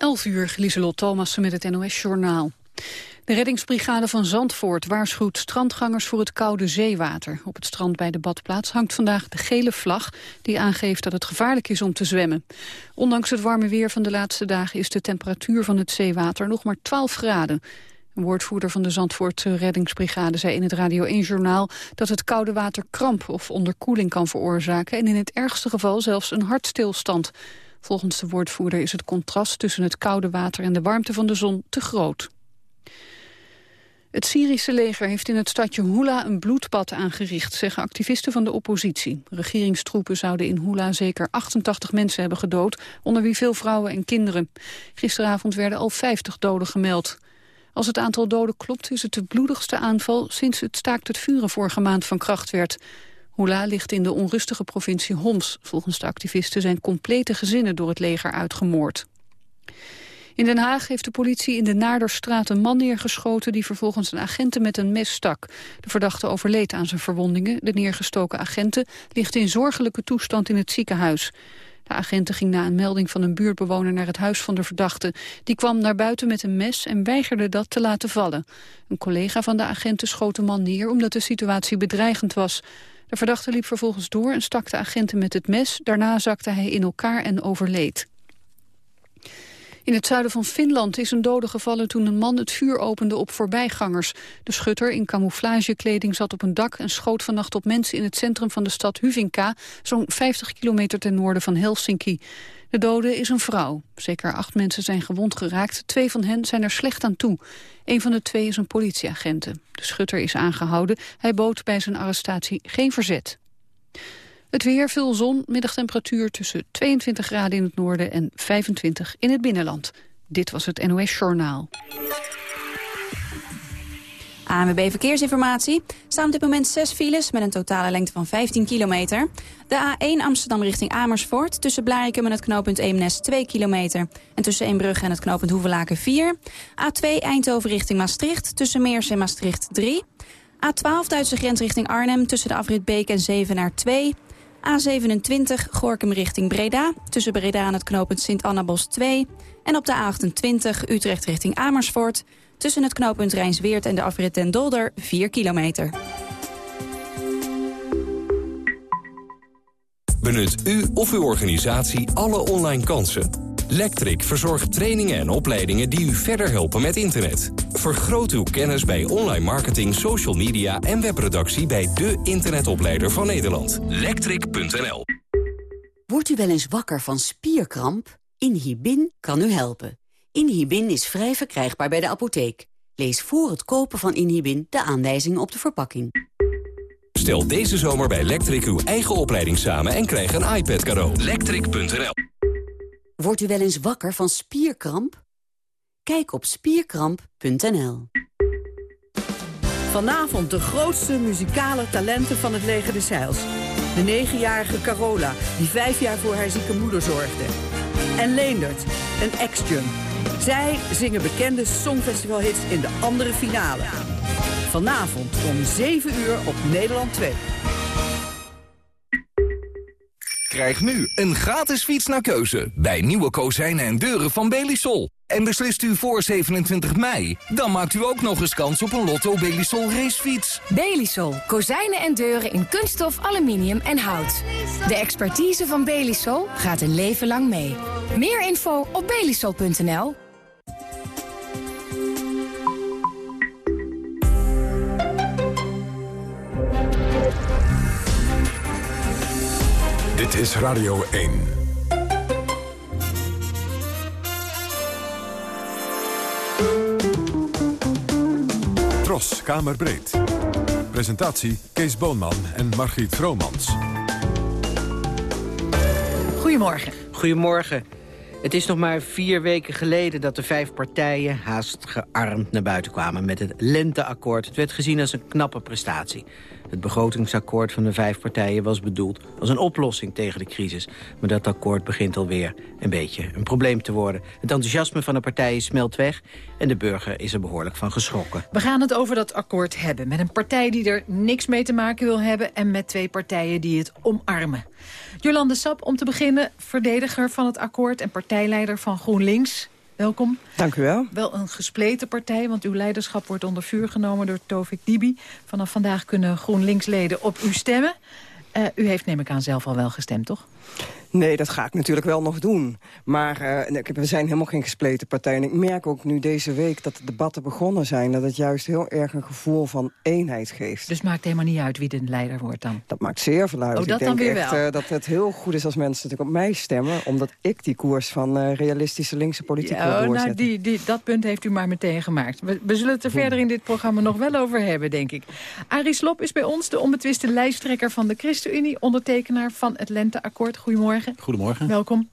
11 uur, Lieselot Thomassen met het NOS-journaal. De reddingsbrigade van Zandvoort waarschuwt strandgangers voor het koude zeewater. Op het strand bij de badplaats hangt vandaag de gele vlag... die aangeeft dat het gevaarlijk is om te zwemmen. Ondanks het warme weer van de laatste dagen... is de temperatuur van het zeewater nog maar 12 graden. Een woordvoerder van de Zandvoortse reddingsbrigade zei in het Radio 1-journaal... dat het koude water kramp of onderkoeling kan veroorzaken... en in het ergste geval zelfs een hartstilstand... Volgens de woordvoerder is het contrast tussen het koude water en de warmte van de zon te groot. Het Syrische leger heeft in het stadje Hula een bloedbad aangericht, zeggen activisten van de oppositie. Regeringstroepen zouden in Hula zeker 88 mensen hebben gedood, onder wie veel vrouwen en kinderen. Gisteravond werden al 50 doden gemeld. Als het aantal doden klopt is het de bloedigste aanval sinds het staakt het vuren vorige maand van kracht werd. Hula ligt in de onrustige provincie Homs. Volgens de activisten zijn complete gezinnen door het leger uitgemoord. In Den Haag heeft de politie in de Naarderstraat een man neergeschoten... die vervolgens een agenten met een mes stak. De verdachte overleed aan zijn verwondingen. De neergestoken agenten ligt in zorgelijke toestand in het ziekenhuis. De agenten ging na een melding van een buurtbewoner naar het huis van de verdachte. Die kwam naar buiten met een mes en weigerde dat te laten vallen. Een collega van de agenten schoot de man neer omdat de situatie bedreigend was. De verdachte liep vervolgens door en stak de agenten met het mes. Daarna zakte hij in elkaar en overleed. In het zuiden van Finland is een dode gevallen toen een man het vuur opende op voorbijgangers. De schutter in camouflagekleding zat op een dak en schoot vannacht op mensen in het centrum van de stad Huvinka, zo'n 50 kilometer ten noorden van Helsinki. De dode is een vrouw. Zeker acht mensen zijn gewond geraakt. Twee van hen zijn er slecht aan toe. Een van de twee is een politieagente. De schutter is aangehouden. Hij bood bij zijn arrestatie geen verzet. Het weer, veel zon, middagtemperatuur tussen 22 graden in het noorden en 25 in het binnenland. Dit was het NOS Journaal. ANWB Verkeersinformatie. staan op dit moment zes files met een totale lengte van 15 kilometer. De A1 Amsterdam richting Amersfoort. Tussen Blarikum en het knooppunt Eemnes 2 kilometer. En tussen Eembrugge en het knooppunt Hoevelaken 4. A2 Eindhoven richting Maastricht. Tussen Meers en Maastricht 3. A12 Duitse grens richting Arnhem. Tussen de afrit Beek en Zevenaar 2. A27 Gorkum richting Breda. Tussen Breda en het knooppunt Sint-Annabos 2. En op de A28 Utrecht richting Amersfoort. Tussen het knooppunt Rijnsweert en de afrit Den Dolder 4 kilometer. Benut u of uw organisatie alle online kansen. Lectric verzorgt trainingen en opleidingen die u verder helpen met internet. Vergroot uw kennis bij online marketing, social media en webproductie bij de internetopleider van Nederland. Lectric.nl Wordt u wel eens wakker van spierkramp? Inhibin kan u helpen. Inhibin is vrij verkrijgbaar bij de apotheek. Lees voor het kopen van Inhibin de aanwijzingen op de verpakking. Stel deze zomer bij Lectric uw eigen opleiding samen en krijg een iPad cadeau. Lectric.nl Wordt u wel eens wakker van spierkramp? Kijk op spierkramp.nl. Vanavond de grootste muzikale talenten van het leger de Zeils. De negenjarige Carola, die vijf jaar voor haar zieke moeder zorgde. En Leendert, een ex-junk. Zij zingen bekende songfestivalhits in de andere finale. Vanavond om 7 uur op Nederland 2. Krijg nu een gratis fiets naar keuze bij nieuwe kozijnen en deuren van Belisol. En beslist u voor 27 mei, dan maakt u ook nog eens kans op een Lotto Belisol racefiets. Belisol. Kozijnen en deuren in kunststof, aluminium en hout. De expertise van Belisol gaat een leven lang mee. Meer info op belisol.nl. Dit is Radio 1. Tros, Kamerbreed. Presentatie Kees Boonman en Margriet Vromans. Goedemorgen. Goedemorgen. Het is nog maar vier weken geleden dat de vijf partijen haast gearmd naar buiten kwamen met het lenteakkoord. Het werd gezien als een knappe prestatie. Het begrotingsakkoord van de vijf partijen was bedoeld als een oplossing tegen de crisis. Maar dat akkoord begint alweer een beetje een probleem te worden. Het enthousiasme van de partijen smelt weg en de burger is er behoorlijk van geschrokken. We gaan het over dat akkoord hebben met een partij die er niks mee te maken wil hebben... en met twee partijen die het omarmen. Jolande Sap, om te beginnen, verdediger van het akkoord en partijleider van GroenLinks. welkom. Dank u wel. Wel een gespleten partij, want uw leiderschap wordt onder vuur genomen door Tovik Dibi. Vanaf vandaag kunnen GroenLinks-leden op u stemmen. Uh, u heeft, neem ik aan, zelf al wel gestemd, toch? Nee, dat ga ik natuurlijk wel nog doen. Maar uh, we zijn helemaal geen gespleten partij. En ik merk ook nu deze week dat de debatten begonnen zijn... dat het juist heel erg een gevoel van eenheid geeft. Dus maakt helemaal niet uit wie de leider wordt dan? Dat maakt zeer veel uit. Oh, dat ik denk dan weer echt wel. Uh, dat het heel goed is als mensen natuurlijk op mij stemmen... omdat ik die koers van uh, realistische linkse politiek ja, wil oh, doorzetten. Nou, die, die, dat punt heeft u maar meteen gemaakt. We, we zullen het er verder in dit programma nog wel over hebben, denk ik. Arie Slop is bij ons de onbetwiste lijsttrekker van de ChristenUnie... ondertekenaar van het Lenteakkoord. Goedemorgen. Goedemorgen. Welkom.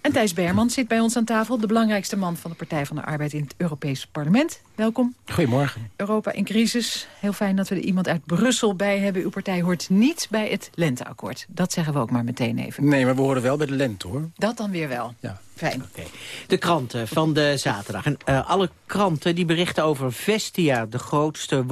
En Thijs Berman zit bij ons aan tafel. De belangrijkste man van de Partij van de Arbeid in het Europese parlement. Welkom. Goedemorgen. Europa in crisis. Heel fijn dat we er iemand uit Brussel bij hebben. Uw partij hoort niet bij het Lenteakkoord. Dat zeggen we ook maar meteen even. Nee, maar we horen wel bij de lente, hoor. Dat dan weer wel. Ja. Fijn. Okay. De kranten van de zaterdag. En uh, alle kranten die berichten over Vestia, de grootste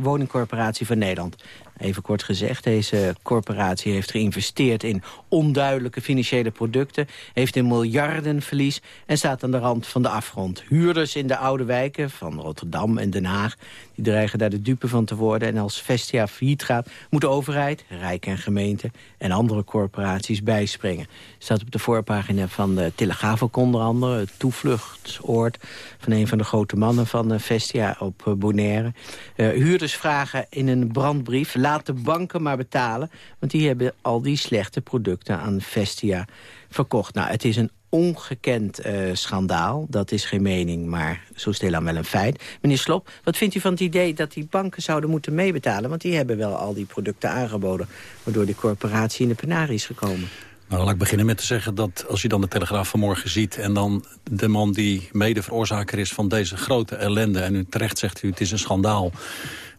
woningcorporatie van Nederland. Even kort gezegd, deze corporatie heeft geïnvesteerd in onduidelijke financiële producten, heeft een miljardenverlies en staat aan de rand van de afgrond. Huurders in de oude wijken van Rotterdam en Den Haag, die dreigen daar de dupe van te worden. En als Vestia failliet gaat, moet de overheid, Rijk en gemeente en andere corporaties bijspringen. Staat op de voorpagina van de Telegraaf onder andere, het toevluchtsoord van een van de grote mannen van Vestia op uh, Bonaire. Uh, huurders vragen in een brandbrief laat de banken maar betalen. Want die hebben al die slechte producten aan Vestia verkocht. Nou, het is een ongekend uh, schandaal. Dat is geen mening, maar zo stilaan wel een feit. Meneer Slop, wat vindt u van het idee dat die banken zouden moeten meebetalen? Want die hebben wel al die producten aangeboden... waardoor die corporatie in de penarie is gekomen. Nou, laat ik beginnen met te zeggen dat als je dan de Telegraaf vanmorgen ziet... en dan de man die mede veroorzaker is van deze grote ellende... en u terecht zegt u, het is een schandaal...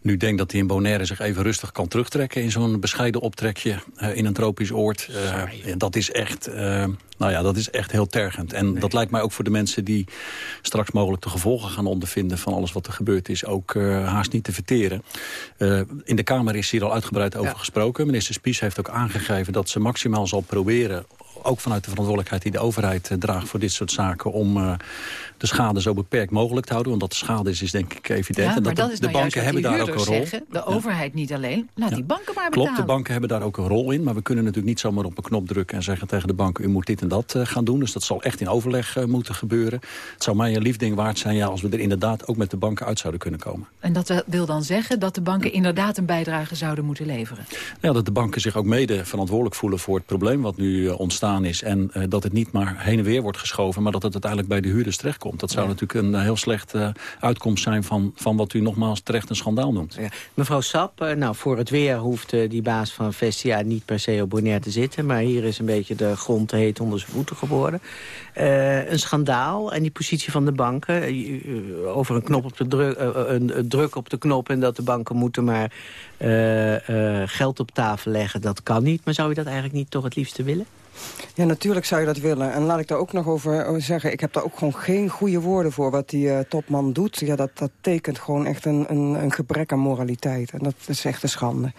Nu denk dat hij in Bonaire zich even rustig kan terugtrekken... in zo'n bescheiden optrekje uh, in een tropisch oord. Uh, dat, is echt, uh, nou ja, dat is echt heel tergend. En nee. dat lijkt mij ook voor de mensen die straks mogelijk de gevolgen gaan ondervinden... van alles wat er gebeurd is, ook haast niet te verteren. in de Kamer is hier al uitgebreid over ja. gesproken. Minister Spies heeft ook aangegeven dat ze maximaal zal proberen ook vanuit de verantwoordelijkheid die de overheid uh, draagt voor dit soort zaken... om uh, de schade zo beperkt mogelijk te houden. Want dat de schade is, is denk ik evident. Ja, en dat, dat de, nou banken hebben daar ook een rol. Zeggen, de overheid niet alleen. Laat ja. die banken maar betalen. Klopt, de banken hebben daar ook een rol in. Maar we kunnen natuurlijk niet zomaar op een knop drukken en zeggen tegen de banken... u moet dit en dat uh, gaan doen. Dus dat zal echt in overleg moeten gebeuren. Het zou mij een lief ding waard zijn ja, als we er inderdaad ook met de banken uit zouden kunnen komen. En dat wil dan zeggen dat de banken inderdaad een bijdrage zouden moeten leveren? Ja, dat de banken zich ook mede verantwoordelijk voelen voor het probleem wat nu ontstaan is. En dat het niet maar heen en weer wordt geschoven... maar dat het uiteindelijk bij de huurders terechtkomt. Dat zou ja. natuurlijk een heel slechte uitkomst zijn... Van, van wat u nogmaals terecht een schandaal noemt. Ja. Mevrouw Sap, nou, voor het weer hoeft die baas van Vestia... niet per se op Bonaire te zitten... maar hier is een beetje de grond heet onder zijn voeten geworden. Een schandaal en die positie van de banken... Over een, knop op de druk, een, een druk op de knop... en dat de banken moeten maar geld op tafel leggen... dat kan niet. Maar zou u dat eigenlijk niet toch het liefste willen? Ja, natuurlijk zou je dat willen. En laat ik daar ook nog over zeggen... ik heb daar ook gewoon geen goede woorden voor wat die uh, topman doet. Ja, dat, dat tekent gewoon echt een, een, een gebrek aan moraliteit. En dat is echt een schande.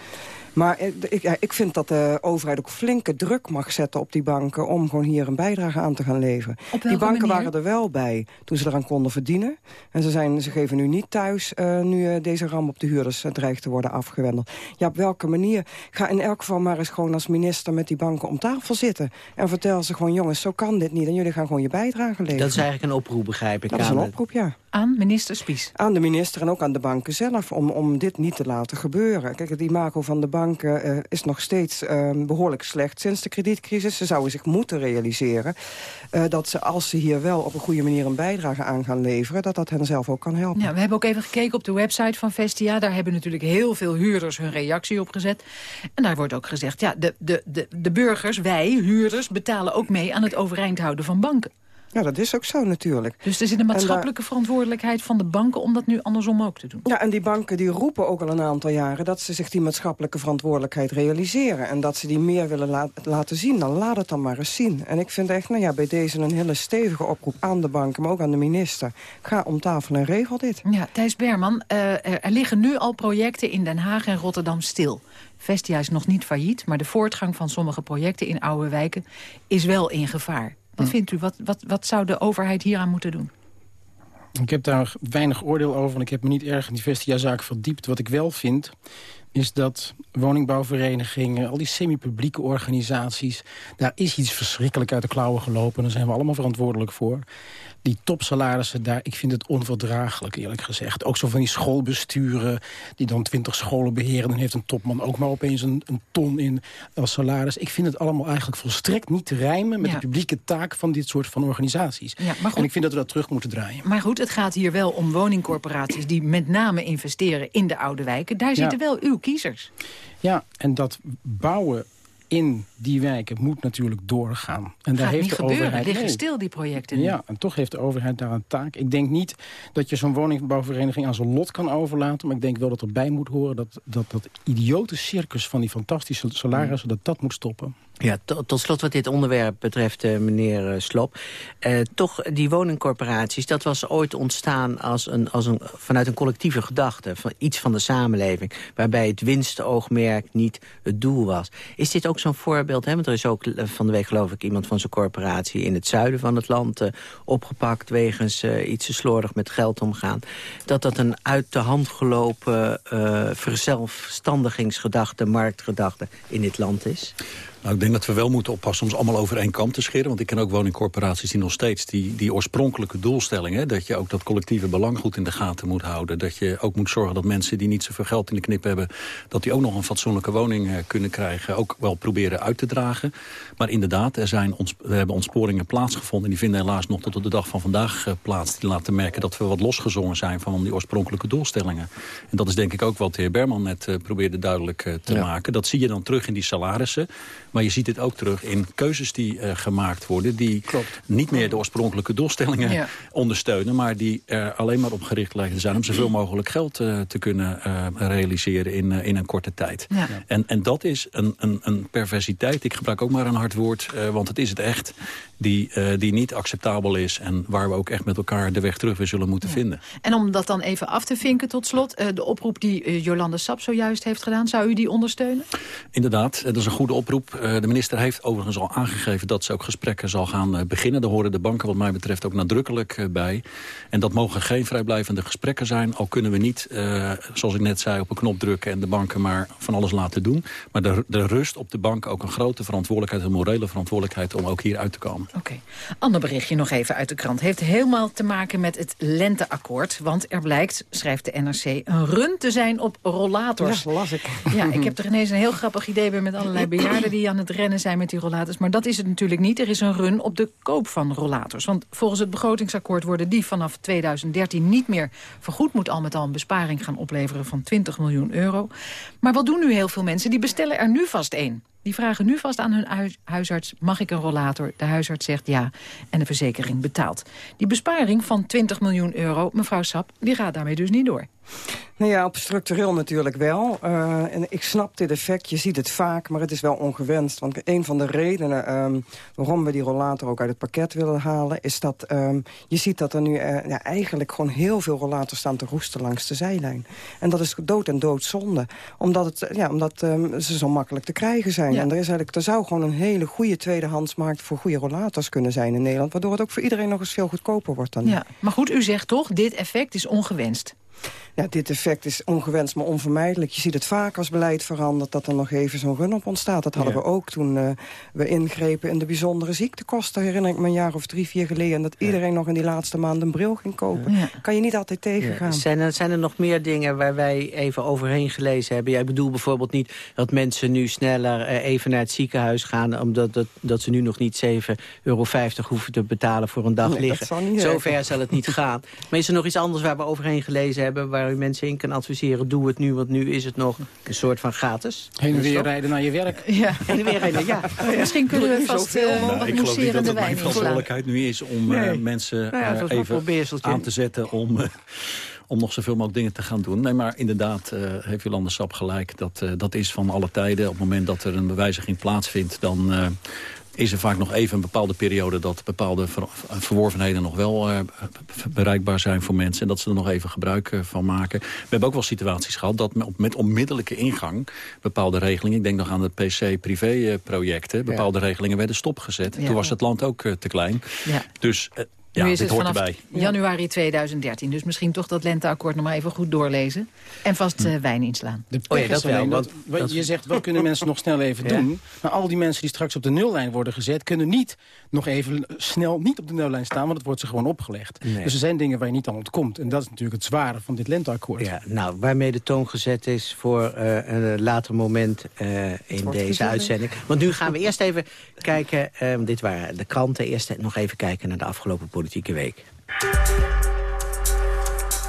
Maar ik, ja, ik vind dat de overheid ook flinke druk mag zetten op die banken... om gewoon hier een bijdrage aan te gaan leveren. Die banken manier? waren er wel bij toen ze eraan konden verdienen. En ze, zijn, ze geven nu niet thuis uh, nu uh, deze ram op de huurders uh, dreigt te worden afgewendeld. Ja, op welke manier? Ga in elk geval maar eens gewoon als minister met die banken om tafel zitten. En vertel ze gewoon, jongens, zo kan dit niet. En jullie gaan gewoon je bijdrage leveren. Dat is eigenlijk een oproep, begrijp ik. Dat is een oproep, ja. Aan minister Spies? Aan de minister en ook aan de banken zelf, om, om dit niet te laten gebeuren. Kijk, het imago van de banken uh, is nog steeds uh, behoorlijk slecht sinds de kredietcrisis. Ze zouden zich moeten realiseren uh, dat ze, als ze hier wel op een goede manier een bijdrage aan gaan leveren... dat dat hen zelf ook kan helpen. Ja, we hebben ook even gekeken op de website van Vestia. Daar hebben natuurlijk heel veel huurders hun reactie op gezet. En daar wordt ook gezegd, ja, de, de, de, de burgers, wij, huurders, betalen ook mee aan het overeind houden van banken. Ja, dat is ook zo natuurlijk. Dus er zit een maatschappelijke verantwoordelijkheid van de banken... om dat nu andersom ook te doen? Ja, en die banken die roepen ook al een aantal jaren... dat ze zich die maatschappelijke verantwoordelijkheid realiseren. En dat ze die meer willen la laten zien. Dan laat het dan maar eens zien. En ik vind echt nou ja, bij deze een hele stevige oproep aan de banken... maar ook aan de minister. Ga om tafel en regel dit. Ja, Thijs Berman, uh, er, er liggen nu al projecten in Den Haag en Rotterdam stil. Vestia is nog niet failliet, maar de voortgang van sommige projecten in oude wijken is wel in gevaar. Wat vindt u? Wat, wat, wat zou de overheid hieraan moeten doen? Ik heb daar weinig oordeel over en ik heb me niet erg in die Vestia-zaak verdiept. Wat ik wel vind, is dat woningbouwverenigingen, al die semi-publieke organisaties... daar is iets verschrikkelijk uit de klauwen gelopen. Daar zijn we allemaal verantwoordelijk voor die topsalarissen daar, ik vind het onverdraaglijk eerlijk gezegd. Ook zo van die schoolbesturen die dan twintig scholen beheren... dan heeft een topman ook maar opeens een, een ton in als salaris. Ik vind het allemaal eigenlijk volstrekt niet te rijmen... met de publieke taak van dit soort van organisaties. Ja, maar goed, en ik vind dat we dat terug moeten draaien. Maar goed, het gaat hier wel om woningcorporaties... die met name investeren in de oude wijken. Daar zitten wel uw kiezers. Ja, en dat bouwen in die wijken moet natuurlijk doorgaan. En daar heeft niet de gebeuren, overheid liggen stil die projecten. Ja, en toch heeft de overheid daar een taak. Ik denk niet dat je zo'n woningbouwvereniging aan zijn lot kan overlaten. Maar ik denk wel dat erbij moet horen dat dat, dat idiote circus van die fantastische salarissen, dat dat moet stoppen. Ja, tot slot wat dit onderwerp betreft, uh, meneer uh, Slop. Uh, toch, die woningcorporaties, dat was ooit ontstaan als een, als een, vanuit een collectieve gedachte. Van iets van de samenleving, waarbij het winstoogmerk niet het doel was. Is dit ook zo'n voorbeeld? Hè? Want er is ook van de week geloof ik iemand van zo'n corporatie... in het zuiden van het land opgepakt wegens iets te slordig met geld omgaan. Dat dat een uit de hand gelopen verzelfstandigingsgedachte, marktgedachte in dit land is? Nou, ik denk dat we wel moeten oppassen om ze allemaal over één kam te scheren. Want ik ken ook woningcorporaties die nog steeds die, die oorspronkelijke doelstellingen... dat je ook dat collectieve belang goed in de gaten moet houden. Dat je ook moet zorgen dat mensen die niet zoveel geld in de knip hebben... dat die ook nog een fatsoenlijke woning uh, kunnen krijgen. Ook wel proberen uit te dragen. Maar inderdaad, er, zijn ons, er hebben ontsporingen plaatsgevonden. En die vinden helaas nog tot op de dag van vandaag uh, plaats. Die laten merken dat we wat losgezongen zijn van die oorspronkelijke doelstellingen. En dat is denk ik ook wat de heer Berman net uh, probeerde duidelijk te ja. maken. Dat zie je dan terug in die salarissen. Maar je ziet het ook terug in keuzes die uh, gemaakt worden... die Klopt. niet meer de oorspronkelijke doelstellingen ja. ondersteunen... maar die er alleen maar op gericht lijken zijn... om zoveel mogelijk geld uh, te kunnen uh, realiseren in, in een korte tijd. Ja. En, en dat is een, een, een perversiteit. Ik gebruik ook maar een hard woord, want het is het echt... Die, die niet acceptabel is en waar we ook echt met elkaar de weg terug weer zullen moeten ja. vinden. En om dat dan even af te vinken tot slot... de oproep die Jolande Sap zojuist heeft gedaan, zou u die ondersteunen? Inderdaad, dat is een goede oproep de minister heeft overigens al aangegeven dat ze ook gesprekken zal gaan beginnen. Daar horen de banken wat mij betreft ook nadrukkelijk bij. En dat mogen geen vrijblijvende gesprekken zijn. Al kunnen we niet, uh, zoals ik net zei, op een knop drukken en de banken maar van alles laten doen. Maar de, de rust op de bank ook een grote verantwoordelijkheid, een morele verantwoordelijkheid om ook hier uit te komen. Oké. Okay. Ander berichtje nog even uit de krant. Heeft helemaal te maken met het lenteakkoord. Want er blijkt, schrijft de NRC, een run te zijn op rollators. Ja, las ik. Ja, ik heb er ineens een heel grappig idee bij met allerlei bejaarden die aan het rennen zijn met die rollators. Maar dat is het natuurlijk niet. Er is een run op de koop van rollators. Want volgens het begrotingsakkoord worden die vanaf 2013 niet meer vergoed. Moet al met al een besparing gaan opleveren van 20 miljoen euro. Maar wat doen nu heel veel mensen? Die bestellen er nu vast één. Die vragen nu vast aan hun huisarts, mag ik een rollator? De huisarts zegt ja en de verzekering betaalt. Die besparing van 20 miljoen euro, mevrouw Sap, die gaat daarmee dus niet door. Nou ja, op structureel natuurlijk wel. Uh, en ik snap dit effect, je ziet het vaak, maar het is wel ongewenst. Want een van de redenen um, waarom we die rollator ook uit het pakket willen halen... is dat um, je ziet dat er nu uh, ja, eigenlijk gewoon heel veel rollators staan te roesten langs de zijlijn. En dat is dood en doodzonde. Omdat, het, ja, omdat um, ze zo makkelijk te krijgen zijn. Ja. En er, is eigenlijk, er zou gewoon een hele goede tweedehandsmarkt voor goede rollators kunnen zijn in Nederland. Waardoor het ook voor iedereen nog eens veel goedkoper wordt dan Ja, maar goed, u zegt toch, dit effect is ongewenst ja, dit effect is ongewenst, maar onvermijdelijk. Je ziet het vaak als beleid verandert, dat er nog even zo'n run op ontstaat. Dat hadden ja. we ook toen uh, we ingrepen in de bijzondere ziektekosten. Herinner ik me een jaar of drie, vier geleden. En dat ja. iedereen nog in die laatste maanden een bril ging kopen. Ja. Kan je niet altijd tegengaan. Zijn, er, zijn er nog meer dingen waar wij even overheen gelezen hebben? Jij bedoelt bijvoorbeeld niet dat mensen nu sneller uh, even naar het ziekenhuis gaan... omdat dat, dat ze nu nog niet 7,50 euro hoeven te betalen voor een dag nee, liggen. Zover zal het niet gaan. Maar is er nog iets anders waar we overheen gelezen hebben... waar u mensen in kan adviseren, doe het nu, want nu is het nog een soort van gratis. Heen en weer rijden naar je werk. Ja, heen en weer rijden, ja. ja. Misschien kunnen we vast uh, nou, wat Ik geloof niet dat het mijn verantwoordelijkheid nu is om nee. uh, mensen nou ja, uh, even aan te zetten om... om nog zoveel mogelijk dingen te gaan doen. Nee, maar inderdaad uh, heeft Jolande Sap gelijk. Dat, uh, dat is van alle tijden. Op het moment dat er een bewijziging plaatsvindt... dan, uh, is er vaak nog even een bepaalde periode... dat bepaalde ver verworvenheden nog wel uh, bereikbaar zijn voor mensen... en dat ze er nog even gebruik uh, van maken. We hebben ook wel situaties gehad dat met, met onmiddellijke ingang... bepaalde regelingen, ik denk nog aan de PC-privé-projecten... bepaalde ja. regelingen werden stopgezet. Ja. Toen was het land ook te klein. Ja. Dus Ja, nu is dit het hoort vanaf erbij. januari 2013. Dus misschien toch dat lenteakkoord nog maar even goed doorlezen. En vast uh, wijn inslaan. De is alleen dat, dat, je zegt, wat kunnen mensen nog snel even ja. doen? Maar al die mensen die straks op de nullijn worden gezet... kunnen niet nog even snel niet op de nullijn staan... want het wordt ze gewoon opgelegd. Nee. Dus er zijn dingen waar je niet aan ontkomt. En dat is natuurlijk het zware van dit lenteakkoord. Ja, nou, waarmee de toon gezet is voor uh, een later moment uh, in deze uitzending. Want nu gaan we eerst even kijken... Um, dit waren de kranten. Eerst nog even kijken naar de afgelopen politieke week.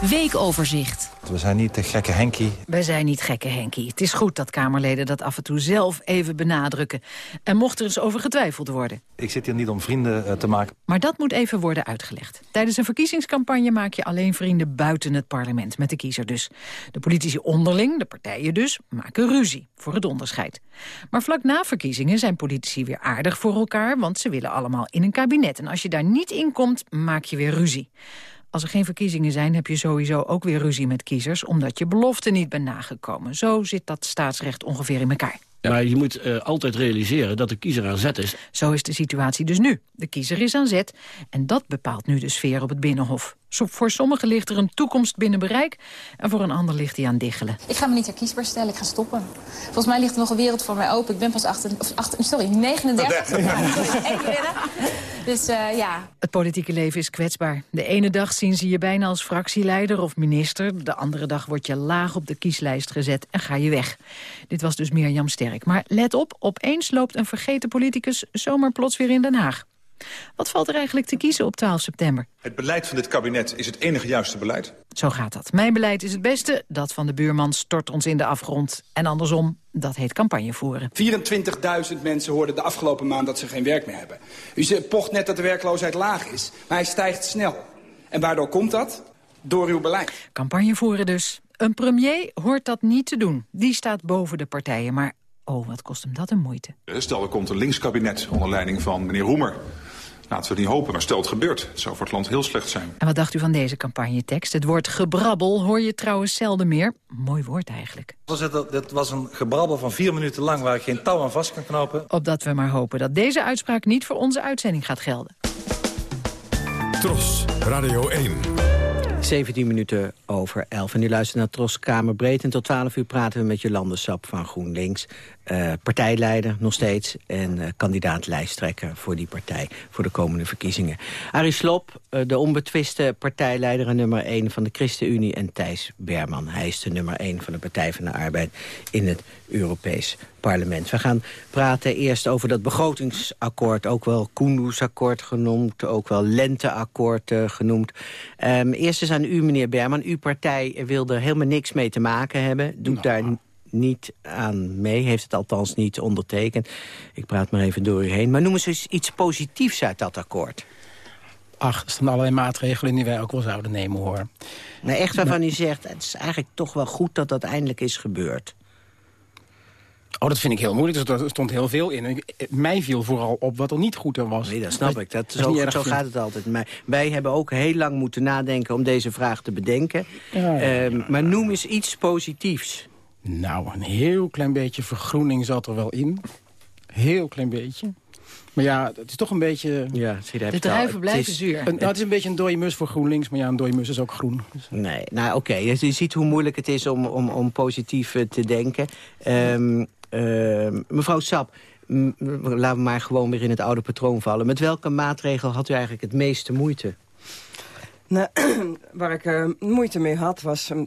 Weekoverzicht. We zijn niet de gekke Henkie. Wij zijn niet gekke Henkie. Het is goed dat Kamerleden dat af en toe zelf even benadrukken. En mocht er eens over getwijfeld worden. Ik zit hier niet om vrienden uh, te maken. Maar dat moet even worden uitgelegd. Tijdens een verkiezingscampagne maak je alleen vrienden buiten het parlement. Met de kiezer dus. De politici onderling, de partijen dus, maken ruzie. Voor het onderscheid. Maar vlak na verkiezingen zijn politici weer aardig voor elkaar... want ze willen allemaal in een kabinet. En als je daar niet in komt, maak je weer ruzie. Als er geen verkiezingen zijn, heb je sowieso ook weer ruzie met kiezers... omdat je belofte niet bent nagekomen. Zo zit dat staatsrecht ongeveer in elkaar. Ja, maar je moet uh, altijd realiseren dat de kiezer aan zet is. Zo is de situatie dus nu. De kiezer is aan zet en dat bepaalt nu de sfeer op het Binnenhof. Zo, voor sommigen ligt er een toekomst binnen bereik... en voor een ander ligt hij aan diggelen. Ik ga me niet herkiesbaar stellen, ik ga stoppen. Volgens mij ligt er nog een wereld voor mij open. Ik ben pas 8, of 8, sorry, 39. Ja, dus uh, ja. Het politieke leven is kwetsbaar. De ene dag zien ze je bijna als fractieleider of minister. De andere dag word je laag op de kieslijst gezet en ga je weg. Dit was dus Mirjam Sterk. Maar let op, opeens loopt een vergeten politicus zomaar plots weer in Den Haag. Wat valt er eigenlijk te kiezen op 12 september? Het beleid van dit kabinet is het enige juiste beleid. Zo gaat dat. Mijn beleid is het beste, dat van de buurman stort ons in de afgrond. En andersom, dat heet campagne voeren. 24.000 mensen hoorden de afgelopen maand dat ze geen werk meer hebben. U pocht net dat de werkloosheid laag is, maar hij stijgt snel. En waardoor komt dat? Door uw beleid. Campagne voeren dus. Een premier hoort dat niet te doen. Die staat boven de partijen, maar oh, wat kost hem dat een moeite. Stel, er komt een linkskabinet onder leiding van meneer Roemer. Laten we het niet hopen, maar stel het gebeurt. Het zou voor het land heel slecht zijn. En wat dacht u van deze campagnetekst? Het woord gebrabbel hoor je trouwens zelden meer. Mooi woord eigenlijk. Dit was een gebrabbel van vier minuten lang waar ik geen touw aan vast kan knopen. Opdat we maar hopen dat deze uitspraak niet voor onze uitzending gaat gelden. Tros, Radio 1. 17 minuten over 11. En u luistert naar Tros Kamerbreed. En tot 12 uur praten we met Jolande Sap van GroenLinks. Uh, partijleider nog steeds en uh, kandidaat lijsttrekker voor die partij voor de komende verkiezingen. Arie Slob, uh, de onbetwiste partijleider en nummer 1 van de ChristenUnie en Thijs Berman. Hij is de nummer 1 van de Partij van de Arbeid in het Europees parlement. We gaan praten eerst over dat begrotingsakkoord, ook wel Kunduz-akkoord genoemd, ook wel Lenteakkoord genoemd. Um, eerst eens aan u, meneer Berman. Uw partij wil er helemaal niks mee te maken hebben, doet nou. daar niet aan mee. Heeft het althans niet ondertekend. Ik praat maar even door u heen. Maar noem eens iets positiefs uit dat akkoord. Ach, er staan allerlei maatregelen die wij ook wel zouden nemen, hoor. Nou, echt waarvan u zegt, het is eigenlijk toch wel goed dat dat eindelijk is gebeurd. Oh, dat vind ik heel moeilijk. Er stond heel veel in. Mij viel vooral op wat er niet goed aan was. Nee, dat snap ik. Dat, zo, zo gaat het altijd. Maar wij hebben ook heel lang moeten nadenken om deze vraag te bedenken. Ja, ja, uh, maar noem eens iets positiefs. Nou, een heel klein beetje vergroening zat er wel in. Heel klein beetje. Maar ja, het is toch een beetje... Ja, zie je, de druiven blijven zuur. Een, nou, het is een beetje een dode mus voor GroenLinks, maar ja, een dode mus is ook groen. Dus. Nee, nou oké. Okay. Je ziet hoe moeilijk het is om, om, om positief te denken. Um, mevrouw Sap, laten we maar gewoon weer in het oude patroon vallen. Met welke maatregel had u eigenlijk het meeste moeite? Nou, waar ik uh, moeite mee had, was uh,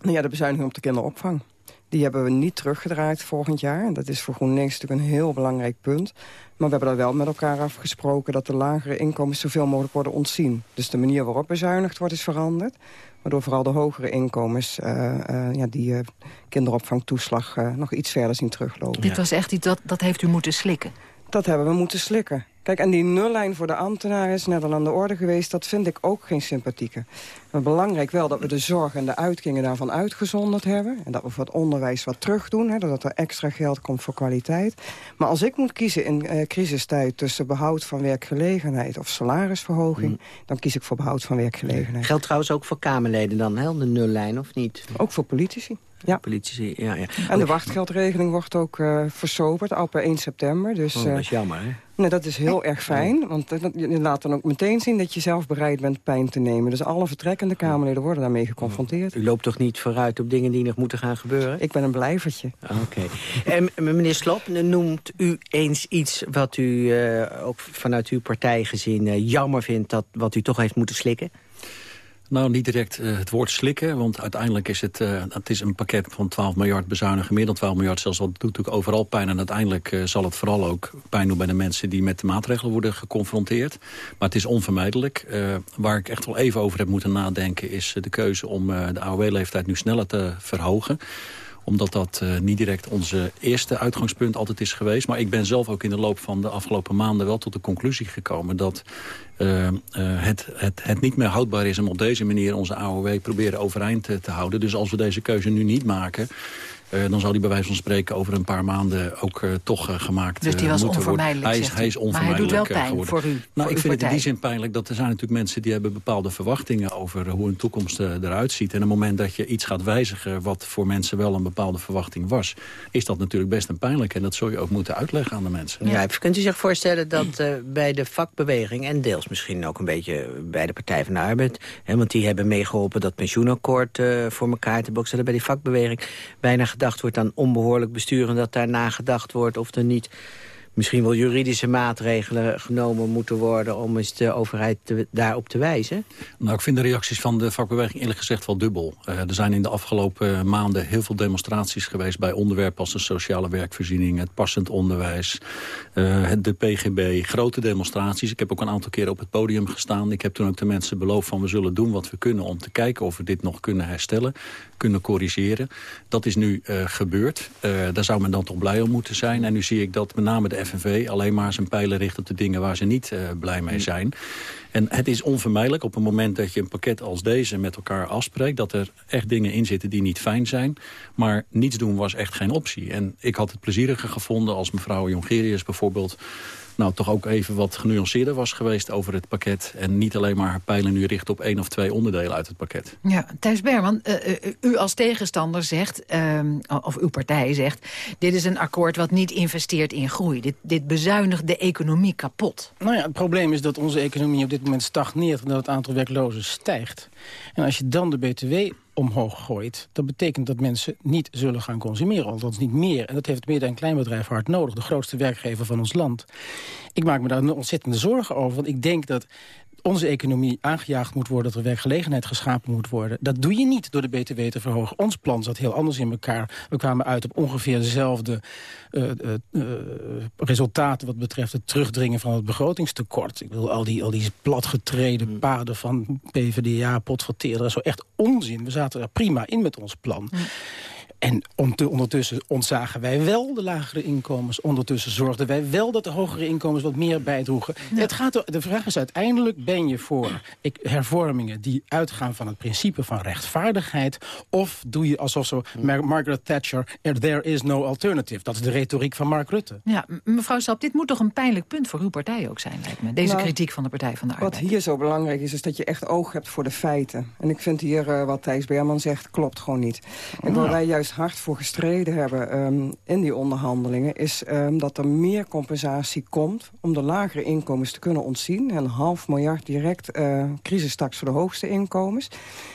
nou ja, de bezuiniging op de kinderopvang. Die hebben we niet teruggedraaid volgend jaar. Dat is voor GroenLinks natuurlijk een heel belangrijk punt. Maar we hebben daar wel met elkaar afgesproken... dat de lagere inkomens zoveel mogelijk worden ontzien. Dus de manier waarop bezuinigd wordt is veranderd. Waardoor vooral de hogere inkomens uh, uh, ja, die uh, kinderopvangtoeslag nog iets verder zien teruglopen. Dit was echt iets, dat, dat heeft u moeten slikken? Dat hebben we moeten slikken. Kijk, en die nullijn voor de ambtenaren is net al aan de orde geweest. Dat vind ik ook geen sympathieke. Maar belangrijk wel dat we de zorg en de uitkingen daarvan uitgezonderd hebben. En dat we voor het onderwijs wat terug doen. Hè, dat er extra geld komt voor kwaliteit. Maar als ik moet kiezen in uh, crisistijd tussen behoud van werkgelegenheid of salarisverhoging... Mm. dan kies ik voor behoud van werkgelegenheid. Geldt trouwens ook voor Kamerleden dan, hè, de nullijn of niet? Ook voor politici. Ja. Politici, ja, ja. En de wachtgeldregeling wordt ook uh, versoberd, al per 1 september. Dus, oh, dat is jammer, hè? Nee, dat is heel erg fijn. Want je laat dan ook meteen zien dat je zelf bereid bent pijn te nemen. Dus alle vertrekkende Kamerleden worden daarmee geconfronteerd. U loopt toch niet vooruit op dingen die nog moeten gaan gebeuren? Ik ben een blijvertje. Oké. En meneer Slop, noemt u eens iets wat u uh, ook vanuit uw partij gezien uh, jammer vindt... Dat, wat u toch heeft moeten slikken? Nou, niet direct uh, het woord slikken, want uiteindelijk is het, uh, het is een pakket van 12 miljard bezuinigen, meer dan 12 miljard zelfs. Dat doet natuurlijk overal pijn en uiteindelijk uh, zal het vooral ook pijn doen bij de mensen die met de maatregelen worden geconfronteerd. Maar het is onvermijdelijk. waar ik echt wel even over heb moeten nadenken is de keuze om de AOW-leeftijd nu sneller te verhogen omdat dat uh, niet direct onze eerste uitgangspunt altijd is geweest. Maar ik ben zelf ook in de loop van de afgelopen maanden wel tot de conclusie gekomen... dat uh, uh, het, het, het niet meer houdbaar is om op deze manier onze AOW proberen overeind te, te houden. Dus als we deze keuze nu niet maken... Uh, dan zal die bij wijze van spreken over een paar maanden ook uh, toch uh, gemaakt Dus die was onvermijdelijk, hij is, hij is onvermijdelijk Maar hij doet wel pijn geworden. voor u, Nou, voor ik vind partij. het in die zin pijnlijk dat er zijn natuurlijk mensen... die hebben bepaalde verwachtingen over hoe hun toekomst eruit ziet. En op het moment dat je iets gaat wijzigen... wat voor mensen wel een bepaalde verwachting was... is dat natuurlijk best een pijnlijk. En dat zul je ook moeten uitleggen aan de mensen. Ja, kunt u zich voorstellen dat bij de vakbeweging... en deels misschien ook een beetje bij de Partij van de Arbeid... Hè, want die hebben meegeholpen dat pensioenakkoord voor elkaar te boksen... dat bij die vakbeweging bijna gedacht wordt aan onbehoorlijk bestuur... en dat daar nagedacht wordt of er niet misschien wel juridische maatregelen genomen moeten worden... om eens de overheid daarop te wijzen? Nou, ik vind de reacties van de vakbeweging eerlijk gezegd wel dubbel. Uh, er zijn in de afgelopen maanden heel veel demonstraties geweest... bij onderwerpen als de sociale werkvoorziening, het passend onderwijs... Uh, de PGB, grote demonstraties. Ik heb ook een aantal keren op het podium gestaan. Ik heb toen ook de mensen beloofd van we zullen doen wat we kunnen... om te kijken of we dit nog kunnen herstellen, kunnen corrigeren. Dat is nu uh, gebeurd. daar zou men dan toch blij om moeten zijn. En nu zie ik dat met name de FNV alleen maar zijn pijlen richt op de dingen waar ze niet uh, blij mee zijn. En het is onvermijdelijk op het moment dat je een pakket als deze met elkaar afspreekt... dat er echt dingen in zitten die niet fijn zijn. Maar niets doen was echt geen optie. En ik had het plezieriger gevonden als mevrouw Jongerius bijvoorbeeld nou toch ook even wat genuanceerder was geweest over het pakket... en niet alleen maar haar pijlen nu richt op één of twee onderdelen uit het pakket. Ja, Thijs Berman, uh, uh, u als tegenstander zegt, uh, of uw partij zegt... dit is een akkoord wat niet investeert in groei. Dit, dit bezuinigt de economie kapot. Nou ja, het probleem is dat onze economie op dit moment stagneert... en dat het aantal werklozen stijgt. En als je dan de BTW omhoog gooit... dat betekent dat mensen niet zullen gaan consumeren. Althans niet meer. En dat heeft het midden- en kleinbedrijf hard nodig. De grootste werkgever van ons land. Ik maak me daar ontzettende zorgen over. Want ik denk dat onze economie aangejaagd moet worden... dat er werkgelegenheid geschapen moet worden. Dat doe je niet door de BTW te verhogen. Ons plan zat heel anders in elkaar. We kwamen uit op ongeveer dezelfde uh, uh, resultaten... wat betreft het terugdringen van het begrotingstekort. Ik bedoel, al die, al die platgetreden mm. paden van PvdA, potverteer, dat is zo echt onzin. We zaten er prima in met ons plan. En ondertussen ontzagen wij wel de lagere inkomens. Ondertussen zorgden wij wel dat de hogere inkomens wat meer bijdroegen. Ja. Het gaat er, de vraag is uiteindelijk, ben je voor ik, hervormingen... die uitgaan van het principe van rechtvaardigheid... of doe je alsof zo Mar Margaret Thatcher... there is no alternative. Dat is de retoriek van Mark Rutte. Ja, mevrouw Sap, dit moet toch een pijnlijk punt voor uw partij ook zijn, lijkt me. Deze nou, kritiek van de Partij van de Arbeid. Wat hier zo belangrijk is, is dat je echt oog hebt voor de feiten. En ik vind hier uh, wat Thijs Berman zegt, klopt gewoon niet. En waar wij juist hard voor gestreden hebben um, in die onderhandelingen... is um, dat er meer compensatie komt om de lagere inkomens te kunnen ontzien. Een half miljard direct uh, crisistaks voor de hoogste inkomens.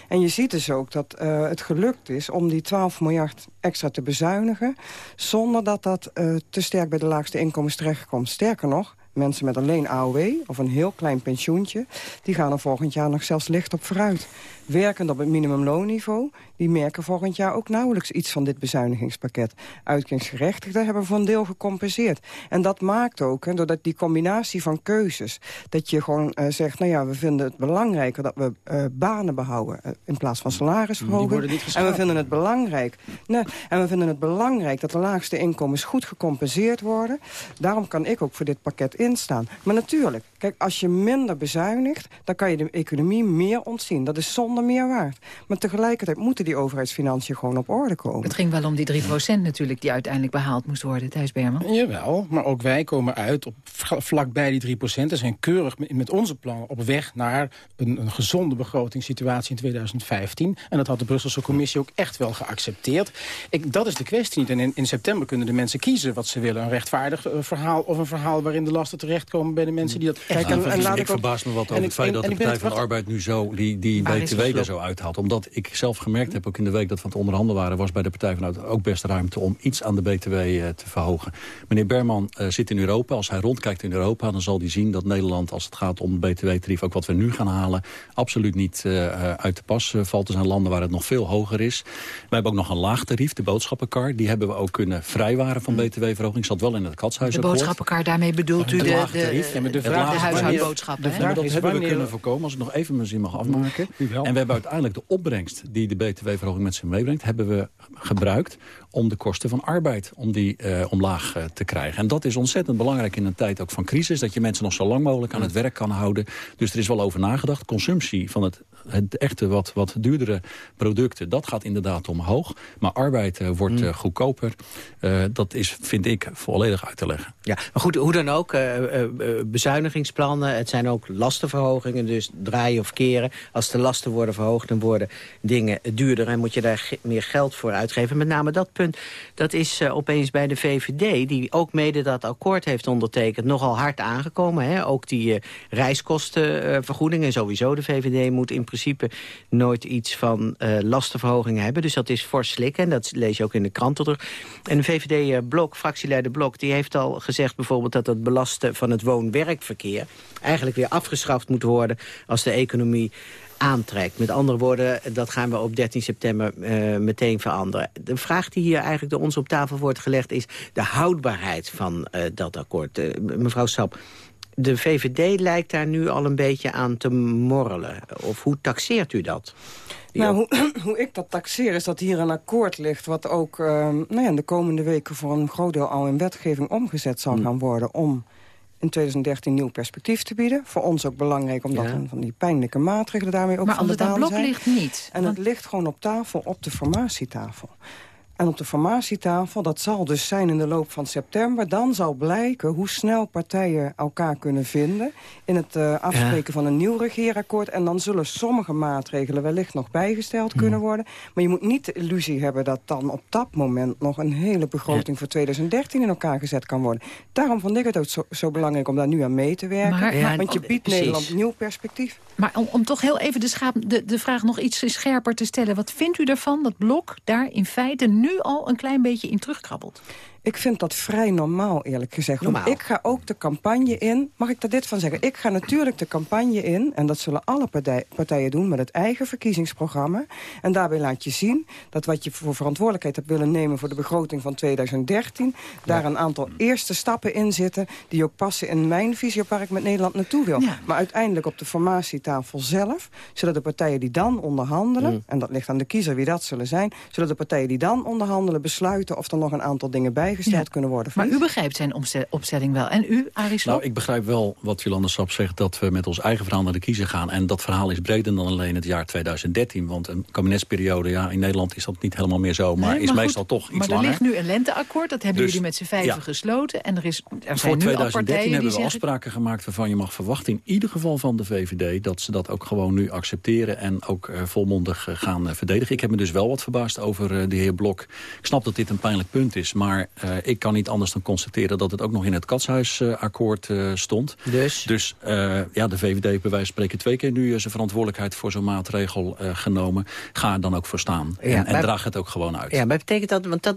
En je ziet dus ook dat uh, het gelukt is om die 12 miljard extra te bezuinigen... zonder dat dat uh, te sterk bij de laagste inkomens terechtkomt. Sterker nog, mensen met alleen AOW of een heel klein pensioentje... die gaan er volgend jaar nog zelfs licht op vooruit. Werkend op het minimumloonniveau... die merken volgend jaar ook nauwelijks iets van dit bezuinigingspakket. Uitkeringsgerechtigden hebben voor een deel gecompenseerd. En dat maakt ook, hè, doordat die combinatie van keuzes... dat je gewoon uh, zegt, nou ja, we vinden het belangrijker... dat we uh, banen behouden uh, in plaats van salarisverhoging. En we vinden het belangrijk... Nee, en we vinden het belangrijk dat de laagste inkomens goed gecompenseerd worden. Daarom kan ik ook voor dit pakket instaan. Maar natuurlijk, kijk, als je minder bezuinigt... dan kan je de economie meer ontzien. Dat is zonde zonder meer waard. Maar tegelijkertijd moeten die overheidsfinanciën gewoon op orde komen. Het ging wel om die 3% natuurlijk die uiteindelijk behaald moest worden, Thijs Berman. Jawel, maar ook wij komen uit op vlakbij die 3 procent. We zijn keurig met onze plannen op weg naar een, een gezonde begrotingssituatie in 2015. En dat had de Brusselse commissie ook echt wel geaccepteerd. Ik, dat is de kwestie niet. En in, in september kunnen de mensen kiezen wat ze willen. Een rechtvaardig uh, verhaal of een verhaal waarin de lasten terechtkomen bij de mensen die dat echt... En, en, ik verbaas me wat over het feit dat de Partij van de Arbeid nu zo die, die BTW er zo uithaalt. Omdat ik zelf gemerkt heb, ook in de week dat we aan het onderhandelen waren... was bij de Partij van de Arbeid ook best ruimte om iets aan de BTW uh, te verhogen. Meneer Berman uh, zit in Europa. Als hij rondkijkt in Europa, dan zal hij zien dat Nederland... als het gaat om de BTW-tarief, ook wat we nu gaan halen... absoluut niet uh, uit de pas valt. Er zijn landen waar het nog veel hoger is. We hebben ook nog een laag tarief, de boodschappenkar. Die hebben we ook kunnen vrijwaren van mm. btw-verhoging. Zat wel in het katshuis. De boodschappenkar, daarmee bedoelt u de, de, de, ja, de, vraag de huishoudboodschappen. De vraag is hebben we kunnen voorkomen, als ik nog even mijn zin mag afmaken. En we hebben uiteindelijk de opbrengst die de btw-verhoging met zich meebrengt... hebben we gebruikt om de kosten van arbeid om die uh, omlaag uh, te krijgen. En dat is ontzettend belangrijk in een tijd ook van crisis... dat je mensen nog zo lang mogelijk aan het werk kan houden. Dus er is wel over nagedacht. Consumptie van het het echte wat, wat duurdere producten, dat gaat inderdaad omhoog. Maar arbeid uh, wordt uh, goedkoper. Uh, dat is, vind ik, volledig uit te leggen. Ja, maar goed, hoe dan ook, bezuinigingsplannen, het zijn ook lastenverhogingen. Dus draaien of keren. Als de lasten worden verhoogd, dan worden dingen duurder... en moet je daar meer geld voor uitgeven. Met name dat punt, dat is opeens bij de VVD... die ook mede dat akkoord heeft ondertekend, nogal hard aangekomen. Hè? Ook die reiskostenvergoeding en sowieso de VVD moet in principe principe nooit iets van uh, lastenverhoging hebben. Dus dat is fors slikken. En dat lees je ook in de kranten terug. En de VVD-blok, fractieleider Blok, die heeft al gezegd bijvoorbeeld... dat het belasten van het woon-werkverkeer eigenlijk weer afgeschaft moet worden... als de economie aantrekt. Met andere woorden, dat gaan we op 13 september uh, meteen veranderen. De vraag die hier eigenlijk door ons op tafel wordt gelegd... is de houdbaarheid van uh, dat akkoord. Mevrouw Sap, de VVD lijkt daar nu al een beetje aan te morrelen. Of hoe taxeert u dat? Nou, hoe, hoe, ik dat taxeer is dat hier een akkoord ligt... wat ook uh, nou ja, in de komende weken voor een groot deel al in wetgeving omgezet zal hmm. gaan worden... om in 2013 nieuw perspectief te bieden. Voor ons ook belangrijk, omdat ja. van die pijnlijke maatregelen daarmee ook maar van de zijn. Maar blok ligt niet. En het ligt gewoon op tafel, op de formatietafel. En op de formatietafel, dat zal dus zijn in de loop van september... dan zal blijken hoe snel partijen elkaar kunnen vinden... in het uh, afspreken van een nieuw regeerakkoord. En dan zullen sommige maatregelen wellicht nog bijgesteld hmm. kunnen worden. Maar je moet niet de illusie hebben dat dan op dat moment... nog een hele begroting ja. voor 2013 in elkaar gezet kan worden. Daarom vond ik het ook zo, zo belangrijk om daar nu aan mee te werken. Maar, ja, want je biedt precies. Nederland nieuw perspectief. Maar om, om toch heel even de, schaap, de, de vraag nog iets scherper te stellen. Wat vindt u ervan dat Blok daar in feite nu al een klein beetje in terugkrabbelt? Ik vind dat vrij normaal, eerlijk gezegd. Normaal. Want ik ga ook de campagne in... Mag ik daar dit van zeggen? Ik ga natuurlijk de campagne in... en dat zullen alle partij, partijen doen met het eigen verkiezingsprogramma. En daarbij laat je zien dat wat je voor verantwoordelijkheid hebt willen nemen... voor de begroting van 2013... Ja. daar een aantal eerste stappen in zitten... die ook passen in mijn visie op waar ik met Nederland naartoe wil. Ja. Maar uiteindelijk op de formatietafel zelf... zullen de partijen die dan onderhandelen... Mm. en dat ligt aan de kiezer wie dat zullen zijn... zullen de partijen die dan onderhandelen besluiten... of er nog een aantal dingen bij gesteld ja. kunnen worden. Maar u begrijpt zijn opstelling wel. En u, Aris Nou, ik begrijp wel wat Jolanda Sap zegt... dat we met ons eigen verhaal naar de kiezer gaan. En dat verhaal is breder dan alleen het jaar 2013. Want een kabinetsperiode, ja, in Nederland is dat niet helemaal meer zo... maar, nee, maar is meestal toch iets langer. Maar er ligt nu een lenteakkoord, dat hebben dus, jullie met z'n vijven ja. gesloten. En er, is, er Voor 2013 hebben we zeggen... afspraken gemaakt waarvan je mag verwachten... in ieder geval van de VVD, dat ze dat ook gewoon nu accepteren... en ook uh, volmondig uh, gaan uh, verdedigen. Ik heb me dus wel wat verbaasd over de heer Blok. Ik snap dat dit een pijnlijk punt is, maar ik kan niet anders dan constateren dat het ook nog in het Katshuisakkoord uh, stond. Dus? Dus uh, ja, de VVD heeft bij wijze van spreken twee keer nu zijn verantwoordelijkheid voor zo'n maatregel genomen. Ga er dan ook voor staan. Ja, en, en draag het ook gewoon uit. Ja, maar betekent dat, want dat,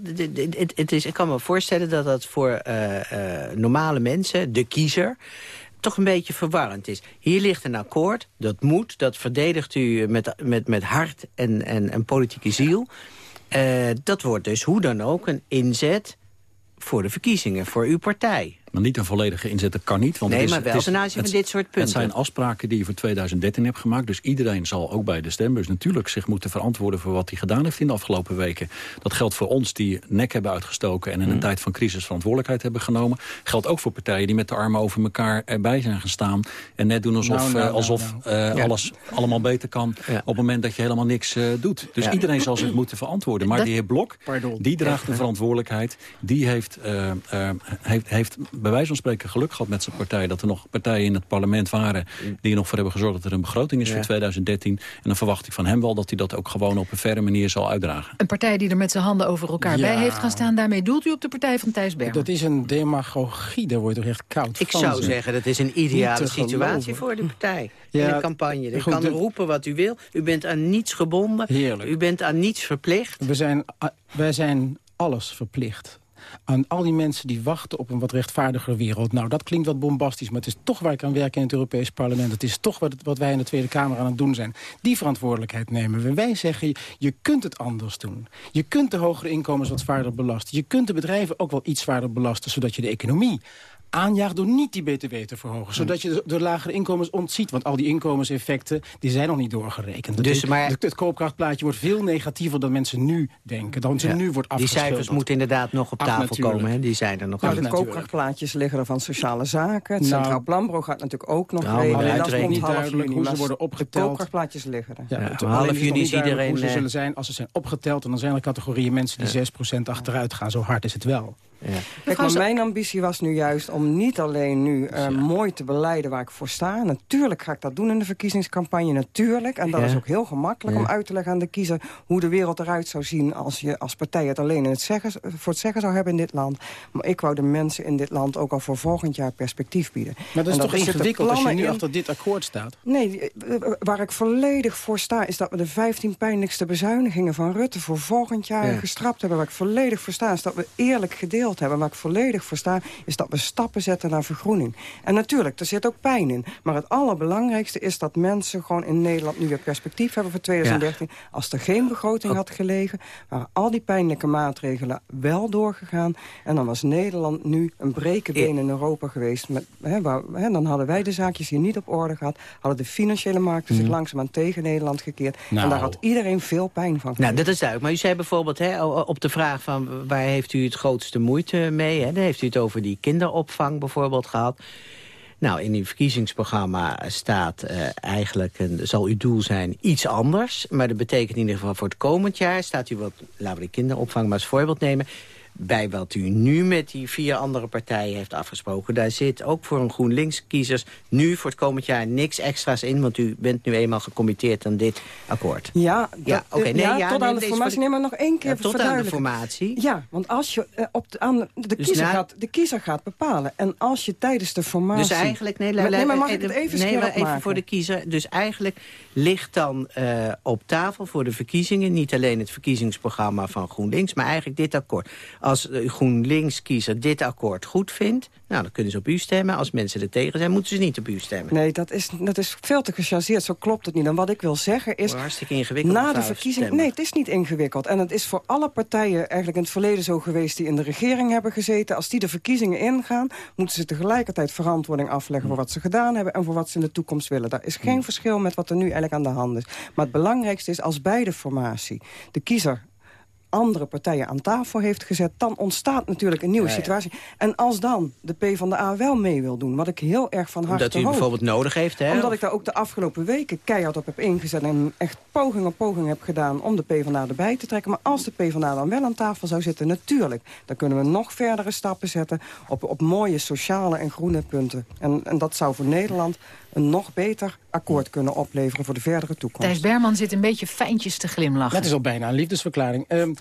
het, het is, ik kan me voorstellen dat dat voor normale mensen, de kiezer toch een beetje verwarrend is. Hier ligt een akkoord, dat moet, dat verdedigt u met, met, met hart en, en, en politieke ziel. Uh, dat wordt dus hoe dan ook een inzet voor de verkiezingen, voor uw partij. Maar niet een volledige inzet, dat kan niet. Want nee, het is, maar wel het is, ten aanzien van dit soort punten. Het zijn afspraken die je voor 2013 hebt gemaakt. Dus iedereen zal ook bij de stembus natuurlijk zich moeten verantwoorden... voor wat hij gedaan heeft in de afgelopen weken. Dat geldt voor ons die nek hebben uitgestoken... en in een Mm. tijd van crisis verantwoordelijkheid hebben genomen. Geldt ook voor partijen die met de armen over elkaar erbij zijn gestaan... en net doen alsof, Nou, eh, nou, nou, alsof nou. eh, Ja. alles allemaal beter kan... op het moment dat je helemaal niks eh, doet. Dus Ja. iedereen zal zich moeten verantwoorden. Maar Dat- de heer Blok, die draagt de verantwoordelijkheid. Die heeft, heeft, heeft bij wijze van spreken geluk gehad met zijn partij... dat er nog partijen in het parlement waren... die er nog voor hebben gezorgd dat er een begroting is Ja. voor 2013. En dan verwacht ik van hem wel dat hij dat ook gewoon op een verre manier zal uitdragen. Een partij die er met zijn handen over elkaar Ja. bij heeft gaan staan... daarmee doelt u op de partij van Thijs Berman. Dat is een demagogie, daar word je toch echt koud Ik van, zou zeg. zeggen, dat is een ideale situatie voor de partij. Ja, in een campagne. Je kan de- roepen wat u wil. U bent aan niets gebonden. Heerlijk. U bent aan niets verplicht. We zijn, wij zijn alles verplicht. Aan al die mensen die wachten op een wat rechtvaardiger wereld. Nou, dat klinkt wat bombastisch, maar het is toch waar ik aan werk in het Europees Parlement. Het is toch wat, wat wij in de Tweede Kamer aan het doen zijn. Die verantwoordelijkheid nemen we. Wij zeggen, je kunt het anders doen. Je kunt de hogere inkomens wat zwaarder belasten. Je kunt de bedrijven ook wel iets zwaarder belasten, zodat je de economie aanjaagt door niet die btw te verhogen. Zodat je de, de lagere inkomens ontziet. Want al die inkomenseffecten die zijn nog niet doorgerekend. Het- Dus, maar- het, het koopkrachtplaatje wordt veel negatiever dan mensen nu denken. Dan ze Ja. nu wordt Die afgeschilderd. cijfers moeten inderdaad nog op Ach, tafel natuurlijk. komen. Hè? Die zijn er nog Nou, de koopkrachtplaatjes liggen er van sociale zaken. Het Nou, Centraal Planbureau gaat natuurlijk ook nog Nou, de Dat is niet half duidelijk hoe ze worden De opgeteld. koopkrachtplaatjes liggen er. Ja, Ja, het- half juni niet is iedereen, hoe ze eh, zullen zijn als ze zijn opgeteld. En dan zijn er categorieën mensen die 6% achteruit gaan. Zo hard is het wel. Kijk, maar mijn ambitie was nu juist om niet alleen nu eh, mooi te beleiden waar ik voor sta. Natuurlijk ga ik dat doen in de verkiezingscampagne, natuurlijk. En dat Ja. is ook heel gemakkelijk om Ja. uit te leggen aan de kiezer... hoe de wereld eruit zou zien als je als partij het alleen in het zeggen, voor het zeggen zou hebben in dit land. Maar ik wou de mensen in dit land ook al voor volgend jaar perspectief bieden. Maar dat is En toch ingewikkeld als je nu in- achter dit akkoord staat? Nee, eh, eh, waar ik volledig voor sta... is dat we de 15 pijnlijkste bezuinigingen van Rutte... voor volgend jaar Ja. gestrapt hebben. Waar ik volledig voor sta is dat we eerlijk gedeeld hebben. Waar ik volledig voor sta is dat we stappen zetten naar vergroening. En natuurlijk, er zit ook pijn in. Maar het allerbelangrijkste is dat mensen gewoon in Nederland... nu weer perspectief hebben voor 2013. Als er geen begroting had gelegen... waren al die pijnlijke maatregelen wel doorgegaan. En dan was Nederland nu een brekenbeen in Europa geweest. Met, hè, waar, hè, dan hadden wij de zaakjes hier niet op orde gehad. Hadden de financiële markten zich Mhm. langzaamaan tegen Nederland gekeerd. Nou. En daar had iedereen veel pijn van. Nou, dat is duidelijk. Maar u zei bijvoorbeeld hè, op de vraag van waar heeft u het grootste moeite mee? Hè? Dan heeft u het over die kinderopvang bijvoorbeeld gehad. Nou, in uw verkiezingsprogramma staat eh, eigenlijk, een, zal uw doel zijn, iets anders. Maar dat betekent in ieder geval voor het komend jaar staat u wat, laten we de kinderopvang maar als voorbeeld nemen bij wat u nu met die vier andere partijen heeft afgesproken. Daar zit ook voor een GroenLinks-kiezers nu voor het komend jaar niks extra's in... want u bent nu eenmaal gecommitteerd aan dit akkoord. Ja, dat, Ja, oké, nee, ja, ja, tot aan de formatie. voor de- Nee, maar nog één keer Ja, tot aan de formatie. Ja, want als je eh, op de, aan de, Dus kiezer na- gaat, de kiezer gaat bepalen. En als je tijdens de formatie... Dus eigenlijk, nee, Maar- nee, maar mag eh, ik het even nee, maar even voor de kiezer. Dus eigenlijk ligt dan eh, op tafel voor de verkiezingen... niet alleen het verkiezingsprogramma van GroenLinks... maar eigenlijk dit akkoord. Als de GroenLinks-kiezer dit akkoord goed vindt... nou, dan kunnen ze op u stemmen. Als mensen er tegen zijn, moeten ze niet op u stemmen. Nee, dat is, dat is veel te gechargeerd. Zo klopt het niet. En wat ik wil zeggen is... Maar hartstikke ingewikkeld. Na de mevrouw, verkiezingen... stemmen. Nee, het is niet ingewikkeld. En het is voor alle partijen eigenlijk in het verleden zo geweest... die in de regering hebben gezeten. Als die de verkiezingen ingaan... moeten ze tegelijkertijd verantwoording afleggen... voor wat ze gedaan hebben en voor wat ze in de toekomst willen. Daar is geen verschil met wat er nu eigenlijk aan de hand is. Maar het belangrijkste is als bij de formatie... de kiezer andere partijen aan tafel heeft gezet... dan ontstaat natuurlijk een nieuwe Ja, ja. situatie. En als dan de PvdA wel mee wil doen... wat ik heel erg van harte Omdat u het hoop... bijvoorbeeld nodig heeft, hè? Omdat ik daar ook de afgelopen weken keihard op heb ingezet... en echt poging op poging heb gedaan om de PvdA erbij te trekken. Maar als de PvdA dan wel aan tafel zou zitten, natuurlijk... dan kunnen we nog verdere stappen zetten op, op mooie sociale en groene punten. En, en dat zou voor Nederland een nog beter akkoord kunnen opleveren voor de verdere toekomst. Thijs Berman zit een beetje fijntjes te glimlachen. Dat is al bijna een liefdesverklaring. Ehm,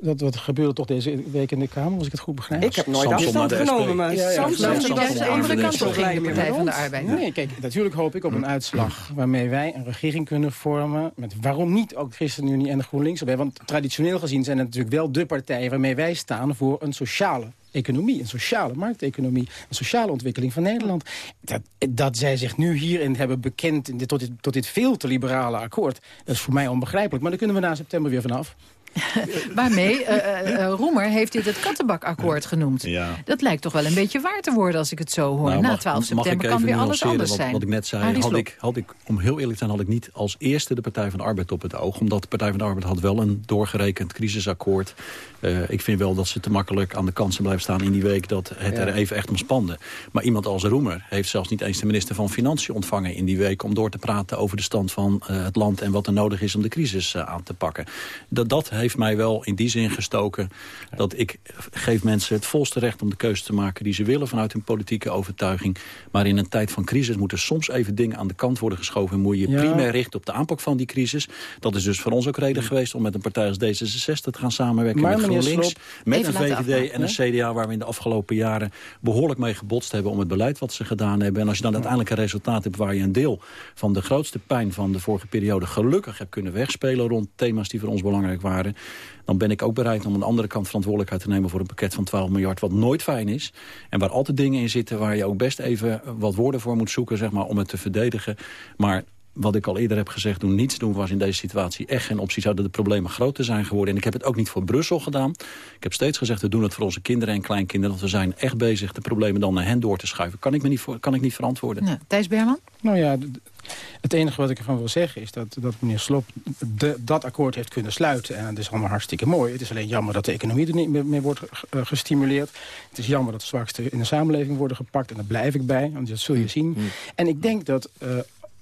dat, wat gebeurde toch deze week in de Kamer, als ik het goed begrijp? Ik heb nooit afstand genomen, maar Ja, ja, de van andere de kant op de Partij van de. Arbeid. Nee, kijk, natuurlijk hoop ik op een uitslag waarmee wij een regering kunnen vormen... met waarom niet ook de ChristenUnie en de GroenLinks erbij. Want traditioneel gezien zijn het natuurlijk wel de partijen waarmee wij staan... voor een sociale economie, een sociale markteconomie... een sociale ontwikkeling van Nederland. Dat, dat zij zich nu hierin hebben bekend tot, dit, tot dit veel te liberale akkoord... dat is voor mij onbegrijpelijk. Maar daar kunnen we na september weer vanaf. Waarmee, uh, uh, Roemer heeft dit het kattenbakakkoord genoemd. Ja. Dat lijkt toch wel een beetje waar te worden als ik het zo hoor. Nou, Na mag- 12 mag september kan weer alles anders wat, zijn. Wat ik net zei, had ik, had ik, om heel eerlijk te zijn, had ik niet als eerste de Partij van de Arbeid op het oog. Omdat de Partij van de Arbeid had wel een doorgerekend crisisakkoord. Eh, ik vind wel dat ze te makkelijk aan de kansen blijven staan in die week dat het Ja. er even echt om spande. Maar iemand als Roemer heeft zelfs niet eens de minister van Financiën ontvangen in die week om door te praten over de stand van eh, het land en wat er nodig is om de crisis eh, aan te pakken. Dat, dat heeft mij wel in die zin gestoken dat ik geef mensen het volste recht om de keuze te maken die ze willen vanuit hun politieke overtuiging. Maar in een tijd van crisis moeten soms even dingen aan de kant worden geschoven en moet je je Ja. primair richten op de aanpak van die crisis. Dat is dus voor ons ook reden geweest om met een partij als D66 te gaan samenwerken Maar met GroenLinks, Slob, met een VVD afmaken, en een CDA waar we in de afgelopen jaren behoorlijk mee gebotst hebben om het beleid wat ze gedaan hebben. En als je dan uiteindelijk een resultaat hebt waar je een deel van de grootste pijn van de vorige periode gelukkig hebt kunnen wegspelen rond thema's die voor ons belangrijk waren, dan ben ik ook bereid om aan de andere kant verantwoordelijkheid te nemen voor een pakket van 12 miljard, wat nooit fijn is. En waar altijd dingen in zitten waar je ook best even wat woorden voor moet zoeken, zeg maar, om het te verdedigen. Maar wat ik al eerder heb gezegd, doen niets doen was in deze situatie echt geen optie. Zouden de problemen groter zijn geworden. En ik heb het ook niet voor Brussel gedaan. Ik heb steeds gezegd, we doen het voor onze kinderen en kleinkinderen. Want we zijn echt bezig de problemen dan naar hen door te schuiven. Kan ik, me niet, voor, kan ik niet verantwoorden. Nou, Thijs Berman? Nou ja, het enige wat ik ervan wil zeggen is dat, dat meneer Slop de, dat akkoord heeft kunnen sluiten. En dat is allemaal hartstikke mooi. Het is alleen jammer dat de economie er niet meer, meer wordt eh, gestimuleerd. Het is jammer dat de zwaksten in de samenleving worden gepakt. En daar blijf ik bij, want dat zul je zien. En ik denk dat... eh,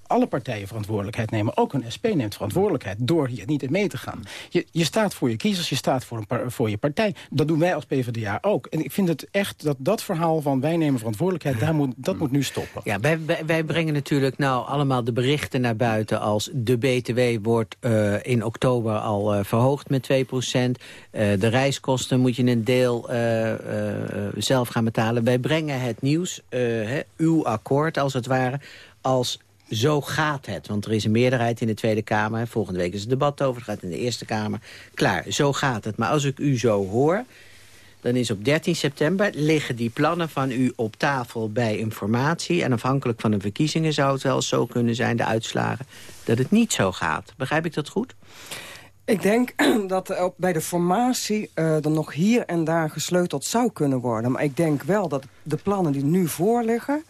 alle partijen verantwoordelijkheid nemen. Ook een SP neemt verantwoordelijkheid door hier niet in mee te gaan. Je, je staat voor je kiezers, je staat voor, een voor je partij. Dat doen wij als PvdA ook. En ik vind het echt dat dat verhaal van wij nemen verantwoordelijkheid... Moet, dat moet nu stoppen. Ja, wij, wij, brengen natuurlijk nou allemaal de berichten naar buiten... als de BTW wordt eh, in oktober al eh, verhoogd met 2% de reiskosten moet je een deel eh, eh, zelf gaan betalen. Wij brengen het nieuws, eh, hè, uw akkoord als het ware... als zo gaat het. Want er is een meerderheid in de Tweede Kamer. Volgende week is het debat over. Het gaat in de Eerste Kamer. Klaar, zo gaat het. Maar als ik u zo hoor... dan is op 13 september liggen die plannen van u op tafel bij informatie. En afhankelijk van de verkiezingen zou het wel zo kunnen zijn, de uitslagen... dat het niet zo gaat. Begrijp ik dat goed? Ik denk dat bij de formatie eh, er nog hier en daar gesleuteld zou kunnen worden. Maar ik denk wel dat de plannen die nu voorliggen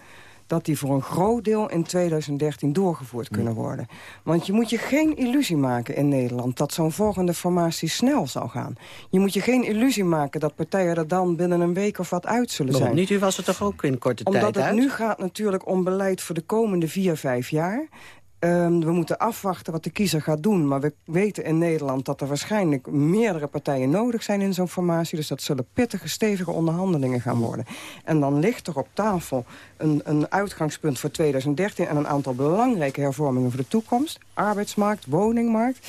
dat die voor een groot deel in 2013 doorgevoerd kunnen worden. Want je moet je geen illusie maken in Nederland... dat zo'n volgende formatie snel zal gaan. Je moet je geen illusie maken dat partijen er dan binnen een week of wat uit zullen Waarom zijn. niet? U was er toch ook in korte Omdat tijd het uit? nu gaat natuurlijk om beleid voor de komende vier, vijf jaar. Ehm, we moeten afwachten wat de kiezer gaat doen. Maar we weten in Nederland dat er waarschijnlijk meerdere partijen nodig zijn in zo'n formatie. Dus dat zullen pittige, stevige onderhandelingen gaan worden. En dan ligt er op tafel een, een uitgangspunt voor 2013... en een aantal belangrijke hervormingen voor de toekomst. Arbeidsmarkt, woningmarkt.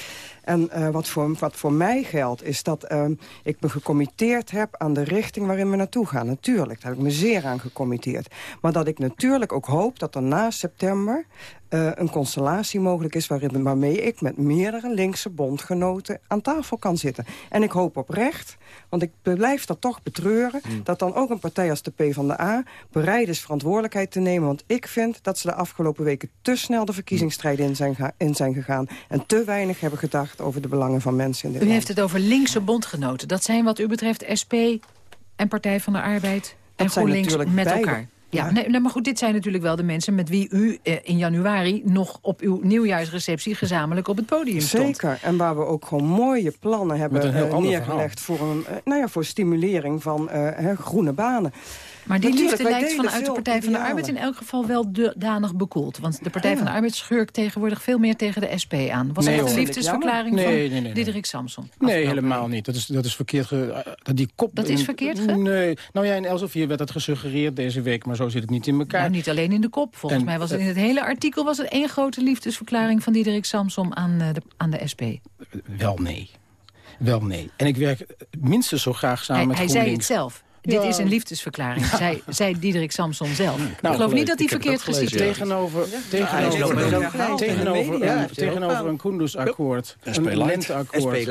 En eh, wat, voor, wat voor mij geldt is dat ehm, ik me gecommitteerd heb aan de richting waarin we naartoe gaan. Natuurlijk, daar heb ik me zeer aan gecommitteerd. Maar dat ik natuurlijk ook hoop dat er na september eh, een constellatie mogelijk is... Waarin, waarmee ik met meerdere linkse bondgenoten aan tafel kan zitten. En ik hoop oprecht, want ik blijf dat toch betreuren... dat dan ook een partij als de PvdA bereid is verantwoordelijkheid te nemen. Want ik vind dat ze de afgelopen weken te snel de verkiezingsstrijd in zijn, ga- in zijn gegaan... en te weinig hebben gedacht over de belangen van mensen in dit U land. heeft het over linkse bondgenoten. Dat zijn wat u betreft SP en Partij van de Arbeid en Dat zijn GroenLinks natuurlijk met beide. elkaar. Ja, Ja. Nee, nee, maar goed, dit zijn natuurlijk wel de mensen met wie u eh, in januari nog op uw nieuwjaarsreceptie gezamenlijk op het podium stond. Zeker, en waar we ook gewoon mooie plannen hebben eh, neergelegd... Voor, een, eh, nou ja, voor stimulering van eh, hè, groene banen. Maar die Natuurlijk, liefde lijkt vanuit de Partij van de. Arbeid in elk geval wel danig bekoeld. Want de Partij van de Arbeid schurkt tegenwoordig veel meer tegen de SP aan. Was Nee, dat de liefdesverklaring Nee, van nee. Diederik Samson? Nee, helemaal niet. Dat is, dat is verkeerd. Ge, dat die kop Dat is verkeerd ge- Nee. Nou ja, in Elsevier werd dat gesuggereerd deze week, maar zo zit het niet in elkaar. Nou, niet alleen in de kop. Volgens En, mij was het eh, in het hele artikel was het één grote liefdesverklaring van Diederik Samsom aan, eh, de, aan de SP. Wel nee. Wel nee. En ik werk minstens zo graag samen Hij, met hij zei het GroenLinks. zelf. Dit is een liefdesverklaring, zei, zei Diederik Samson zelf. ik Nou, geloof niet dat hij ik verkeerd is. Tegenover, tegenover, tegenover, een, tegenover een Kunduz-akkoord, SP een lenteakkoord...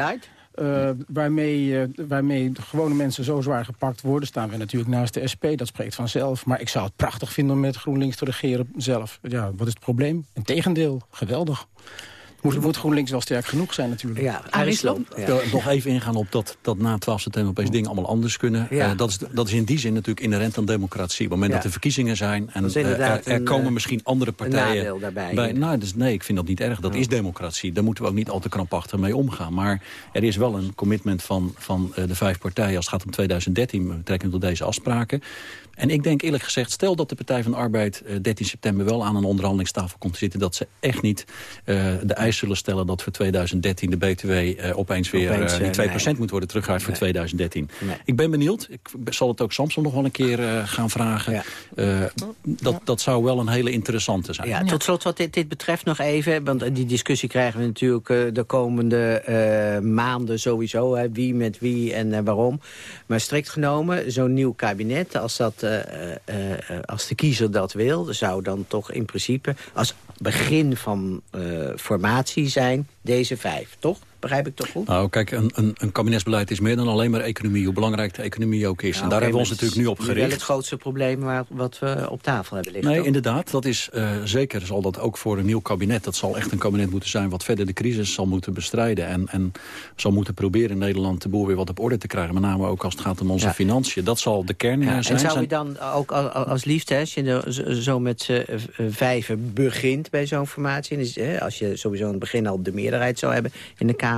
Eh, waarmee, eh, waarmee gewone mensen zo zwaar gepakt worden... staan we natuurlijk naast de SP, dat spreekt vanzelf. Maar ik zou het prachtig vinden om met GroenLinks te regeren zelf. Ja, wat is het probleem? Integendeel, geweldig. Moet, moet GroenLinks wel sterk genoeg zijn natuurlijk. Ja, wil nog even ingaan op dat, dat na 12 september opeens dingen allemaal anders kunnen. Ja. Eh, dat, is, dat is in die zin natuurlijk inherent aan democratie. Op het moment Ja. dat er verkiezingen zijn en eh, er, er komen eh, misschien andere partijen... daarbij. Bij, nou, dus nee, ik vind dat niet erg. Dat is democratie. Daar moeten we ook niet al te krampachtig mee omgaan. Maar er is wel een commitment van, van eh, de vijf partijen... als het gaat om 2013, met betrekking tot deze afspraken. En ik denk eerlijk gezegd, stel dat de Partij van de Arbeid... eh, 13 september wel aan een onderhandelingstafel komt te zitten... dat ze echt niet eh, de zullen stellen dat voor 2013 de BTW eh, opeens weer Opeens, eh, die eh, 2% nee. moet worden teruggehaald voor Nee. 2013. Nee. Ik ben benieuwd. Ik zal het ook Samson nog wel een keer eh, gaan vragen. Eh, dat, dat zou wel een hele interessante zijn. Ja, tot slot wat dit, dit betreft nog even, want die discussie krijgen we natuurlijk eh, de komende eh, maanden sowieso. Hè, wie met wie en eh, waarom. Maar strikt genomen, zo'n nieuw kabinet, als, dat, eh, eh, eh, als de kiezer dat wil... zou dan toch in principe als begin van eh, formatie zijn deze vijf, toch? Begrijp ik toch goed? Nou, kijk, een, een, een kabinetsbeleid is meer dan alleen maar economie. Hoe belangrijk de economie ook is. Ja, en daar hebben we ons natuurlijk nu op het is wel gericht. het grootste probleem waar, wat we op tafel hebben liggen. Nee, toch? inderdaad. Dat is eh, zeker zal dat ook voor een nieuw kabinet. Dat zal echt een kabinet moeten zijn wat verder de crisis zal moeten bestrijden. En, en zal moeten proberen in Nederland de boel weer wat op orde te krijgen. Met name ook als het gaat om onze Ja. financiën. Dat zal de kern eh, Ja, zijn. en zou u dan ook al- al- als liefde, als je zo- met eh, vijven begint bij zo'n formatie... als je sowieso in het begin al de meerderheid zou hebben in de Kamer...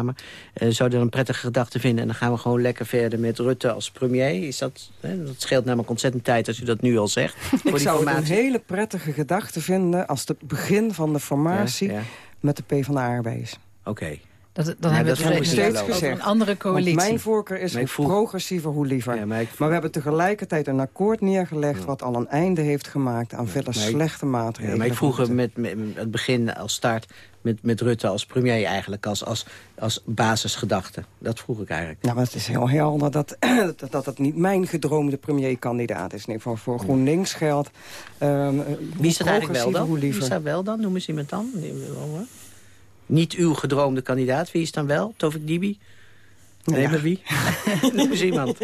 eh, zou je er een prettige gedachte vinden... en dan gaan we gewoon lekker verder met Rutte als premier? Is dat, hè, dat scheelt namelijk ontzettend tijd als u dat nu al zegt. voor Ik die zou het een formatie. hele prettige gedachte vinden... als het begin van de formatie Ja, ja. met de PvdA erbij is. Oké. Dat, dan hebben dat we het dus steeds gezegd. een andere coalitie. Want mijn voorkeur is hoe vroeg- progressiever, hoe liever. Ja, maar ik- Maar we hebben tegelijkertijd een akkoord neergelegd... wat al een einde heeft gemaakt aan verder slechte maatregelen. Ja, maar ik vroeg met, met het begin als start met, met Rutte als premier eigenlijk... als, als, als basisgedachte. Dat vroeg ik eigenlijk. Nou, maar het is heel helder dat, dat, dat het niet mijn gedroomde premierkandidaat is. Nee, voor, voor GroenLinks geldt... ehm, Wie is dat eigenlijk wel dan? Hoe Wie is dat wel dan? Noem eens iemand dan. Die we wel, hoor. Niet uw gedroomde kandidaat. Wie is dan wel? Tovik Dibi? Nee, Ja. maar wie? Noem eens iemand.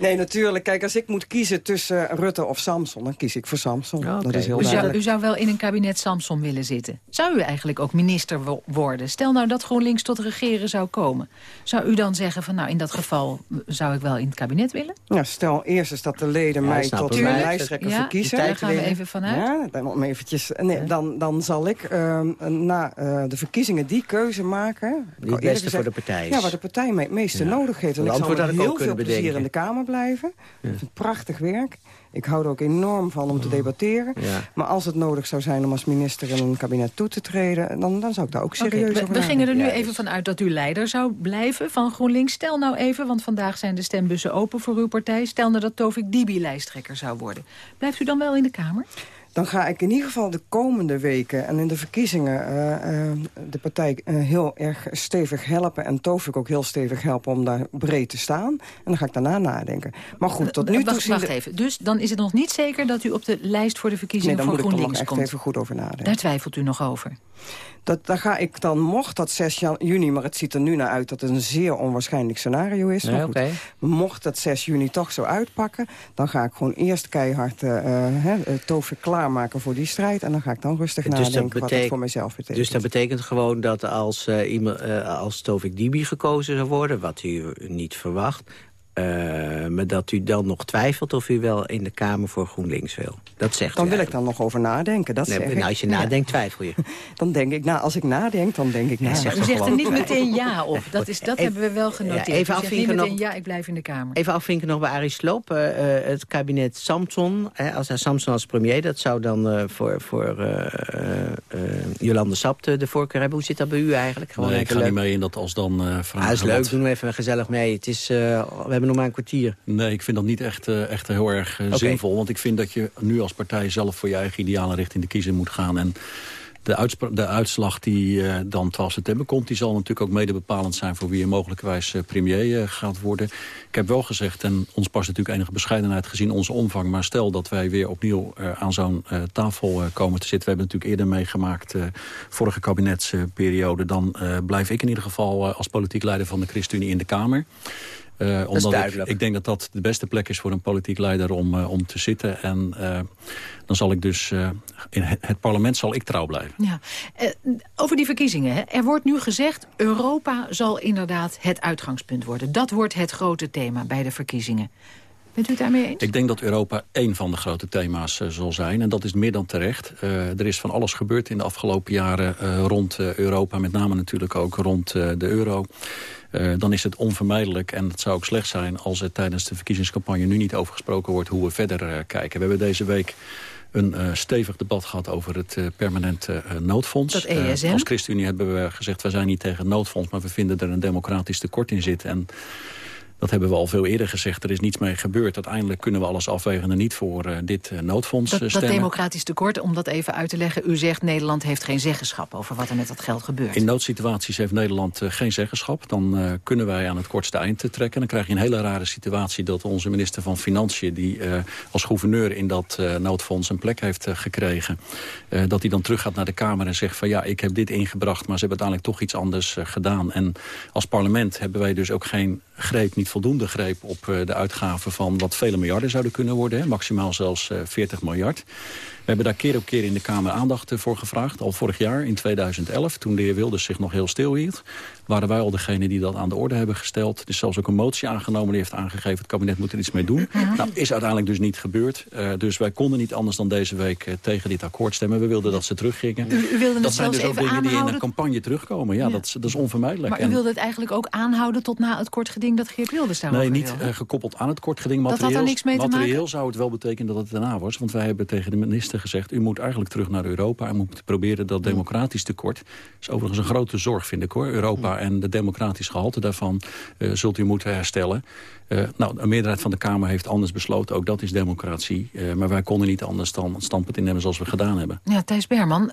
Nee, natuurlijk. Kijk, als ik moet kiezen tussen Rutte of Samson... dan kies ik voor Samson. Dat is heel U zou, duidelijk. u zou wel in een kabinet Samson willen zitten. Zou u eigenlijk ook minister wo- worden? Stel nou dat GroenLinks tot regeren zou komen. Zou u dan zeggen van nou in dat geval zou ik wel in het kabinet willen? Ja, stel eerst eens dat de leden Ja, mij tot Tuurlijk. lijsttrekker Ja, verkiezen. daar gaan we even vanuit. Ja, dan, om eventjes, nee, dan, dan zal ik ehm, na eh, de verkiezingen die keuze maken... Die het beste voor de partij is. Ja, waar de partij mij het meeste Ja. nodig heeft. En ik zal met ik ook heel veel plezier bedenken. in de Kamer blijven. Het prachtig werk. Ik hou er ook enorm van om te debatteren. Ja. Maar als het nodig zou zijn om als minister in een kabinet toe te treden... dan, dan zou ik daar ook serieus over we, we gingen er nu Ja, even van uit dat u leider zou blijven van GroenLinks. Stel nou even, want vandaag zijn de stembussen open voor uw partij. Stel nou dat Tovik Dibi lijsttrekker zou worden. Blijft u dan wel in de Kamer? Dan ga ik in ieder geval de komende weken en in de verkiezingen eh, eh, de partij eh, heel erg stevig helpen. En Tovik ook heel stevig helpen om daar breed te staan. En dan ga ik daarna nadenken. Maar goed, tot nu toe... wacht, wacht even. Dus dan is het nog niet zeker dat u op de lijst voor de Nee, verkiezingen dan voor moet ik er nog GroenLinks echt komt. even goed over nadenken. Daar twijfelt u nog over. Dat, daar ga ik dan, mocht dat 6 jan- juni, maar het ziet er nu naar uit dat het een zeer onwaarschijnlijk scenario is. Nee, maar goed, mocht dat 6 juni toch zo uitpakken, dan ga ik gewoon eerst keihard Tovik klaarmaken voor die strijd. En dan ga ik dan rustig Dus nadenken wat dat betekent- voor mezelf betekent. Dus dat betekent gewoon dat als, iemand, als Tovik Dibi gekozen zou worden... wat u niet verwacht... eh, maar dat u dan nog twijfelt of u wel in de Kamer voor GroenLinks wil. Dat zegt dan u wil ik dan nog over nadenken. Dat Nee, zeg nou, ik. als je Ja. nadenkt, twijfel je. Dan denk ik, nou, als ik nadenk, dan denk ik na. zeg U zegt er gewoon- niet meteen ja op. Dat, is, dat Even- hebben we wel genoteerd. Ja, even U zegt afvinken nog- ja, ik blijf in de Kamer. Even afvinken nog bij Arie Sloop. eh, eh, het kabinet Samson, hè, als hij Samson als premier... dat zou dan eh, voor, voor eh, eh, eh, Jolande Sap de, de voorkeur hebben. Hoe zit dat bij u eigenlijk? Nee, ik ga niet mee in dat als dan eh Ah, vragen... dat is leuk, wat- doen we even gezellig mee. Het is, eh, we hebben nog maar een kwartier. Nee, ik vind dat niet echt, eh, echt heel erg eh, zinvol. Want ik vind dat je nu als partij zelf voor je eigen idealen richting de kiezer moet gaan. En de, uitslag die eh, dan 12 september komt... die zal natuurlijk ook mede bepalend zijn... voor wie er mogelijkerwijs eh, premier gaat worden. Ik heb wel gezegd, en ons past natuurlijk enige bescheidenheid... gezien onze omvang, maar stel dat wij weer opnieuw aan zo'n tafel komen te zitten... we hebben natuurlijk eerder meegemaakt, vorige kabinetsperiode... dan blijf ik in ieder geval als politiek leider van de ChristenUnie in de Kamer. Uh, dat is Ik, ik, denk dat dat de beste plek is voor een politiek leider om, uh, om te zitten. En uh, dan zal ik dus... in het, het, parlement zal ik trouw blijven. Ja. over die verkiezingen. Hè. Er wordt nu gezegd... Europa zal inderdaad het uitgangspunt worden. Dat wordt het grote thema bij de verkiezingen. Bent u het daarmee eens? Ik denk dat Europa één van de grote thema's uh, zal zijn. En dat is meer dan terecht. Uh, er is van alles gebeurd in de afgelopen jaren uh, rond Europa. Met name natuurlijk ook rond de euro. dan is het onvermijdelijk, en het zou ook slecht zijn... als er tijdens de verkiezingscampagne nu niet over gesproken wordt... hoe we verder kijken. We hebben deze week een uh, stevig debat gehad over het permanente noodfonds. Dat ESM? als ChristenUnie hebben we gezegd, wij zijn niet tegen het noodfonds... maar we vinden er een democratisch tekort in zitten. En dat hebben we al veel eerder gezegd. Er is niets mee gebeurd. Uiteindelijk kunnen we alles afwegen en niet voor uh, dit uh, noodfonds dat, uh, stemmen. Dat democratisch tekort, om dat even uit te leggen. U zegt Nederland heeft geen zeggenschap over wat er met dat geld gebeurt. In noodsituaties heeft Nederland geen zeggenschap. Dan kunnen wij aan het kortste eind trekken. Dan krijg je een hele rare situatie dat onze minister van Financiën... die als gouverneur in dat noodfonds een plek heeft gekregen... dat hij dan terug gaat naar de Kamer en zegt van... ja, ik heb dit ingebracht, maar ze hebben uiteindelijk toch iets anders gedaan. En als parlement hebben wij dus ook geen greep, niet voldoende greep op eh, de uitgaven van wat vele miljarden zouden kunnen worden. Hè, maximaal zelfs 40 eh, miljard. We hebben daar keer op keer in de Kamer aandacht voor gevraagd. Al vorig jaar, in 2011, toen de heer Wilders zich nog heel stil hield... waren wij al degene die dat aan de orde hebben gesteld. Er is zelfs ook een motie aangenomen die heeft aangegeven... het kabinet moet er iets mee doen. Nou, is uiteindelijk dus niet gebeurd. Uh, dus wij konden niet anders dan deze week uh, tegen dit akkoord stemmen. We wilden dat ze teruggingen. U, u wilde dat zijn dus ook dingen aanhouden... die in een campagne terugkomen. Ja, ja. Dat, dat, is onvermijdelijk. Maar u wilde het eigenlijk ook aanhouden tot na het kort geding... dat Geert Wilders daarover Nee, niet uh, gekoppeld aan het kort geding. Materieel, dat had er niks mee te materieel maken? zou het wel betekenen dat het daarna was. Want wij hebben tegen de minister gezegd... u moet eigenlijk terug naar Europa en moet proberen dat democratisch tekort... is overigens een grote zorg, vind ik hoor. Europa en de democratisch gehalte daarvan uh, zult u moeten herstellen. Uh, nou, een meerderheid van de Kamer heeft anders besloten. Ook dat is democratie. Uh, maar wij konden niet anders dan het standpunt innemen zoals we gedaan hebben. Ja, Thijs Berman,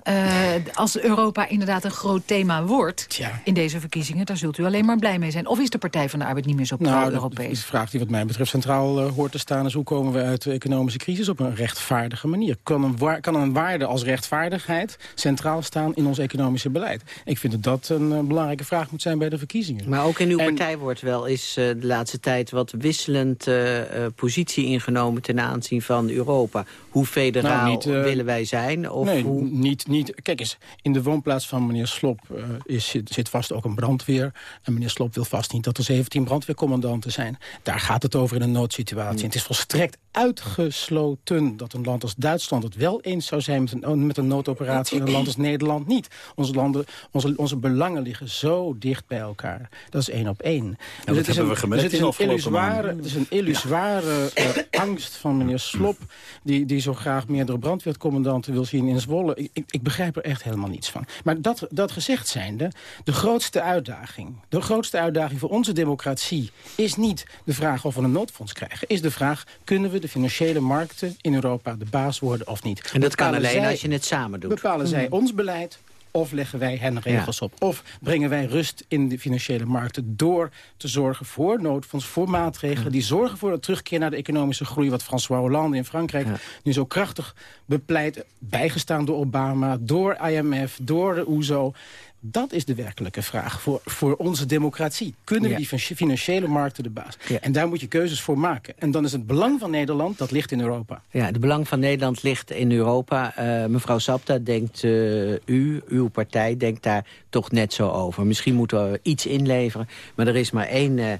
als Europa inderdaad een groot thema wordt... Tja. in deze verkiezingen, daar zult u alleen maar blij mee zijn. Of is de Partij van de Arbeid niet meer zo pro-Europees? Nou, de vraag die wat mij betreft centraal hoort te staan... is hoe komen we uit de economische crisis op een rechtvaardige manier? Kan een, kan een waarde als rechtvaardigheid centraal staan in ons economische beleid? Ik vind dat dat een uh, belangrijke vraag moet zijn bij de verkiezingen. Maar ook in uw en, partij wordt wel eens uh, de laatste tijd wat wisselend uh, positie ingenomen ten aanzien van Europa. Hoe federaal nou, niet, willen wij zijn? Of nee, hoe... niet, niet. Kijk eens, in de woonplaats van meneer Slop is, zit, zit vast ook een brandweer. En meneer Slop wil vast niet dat er 17 brandweercommandanten zijn. Daar gaat het over in een noodsituatie. En het is volstrekt uitgesloten dat een land als Duitsland het wel eens zou zijn met een, met een noodoperatie en een land als Nederland niet. Onze, landen, onze, onze belangen liggen zo dicht bij elkaar. Dat is één op één. Ja, dus het is een, we gemerkt dus het is een illusoire, het is een illusoire uh, angst van meneer Slop... Die, die zo graag meerdere brandweercommandanten wil zien in Zwolle. Ik, ik, ik, begrijp er echt helemaal niets van. Maar dat, dat gezegd zijnde, de grootste uitdaging... de grootste uitdaging voor onze democratie is niet de vraag of we een noodfonds krijgen. Is de vraag, kunnen we de financiële markten in Europa de baas worden of niet? En dat kan alleen zij, als je het samen doet. Bepalen zij ons beleid of leggen wij hen regels ja. op? Of brengen wij rust in de financiële markten... door te zorgen voor noodfonds, voor maatregelen... Die zorgen voor de terugkeer naar de economische groei... wat François Hollande in Frankrijk ja. nu zo krachtig bepleit... bijgestaan door Obama, door IMF, door de OESO... Dat is de werkelijke vraag voor, voor onze democratie. Kunnen we die financiële markten de baas? Ja. En daar moet je keuzes voor maken. En dan is het belang van Nederland, dat ligt in Europa. Ja, het belang van Nederland ligt in Europa. Uh, mevrouw Sapta, denkt uh, u, uw partij, denkt daar toch net zo over. Misschien moeten we iets inleveren. Maar er is maar één uh,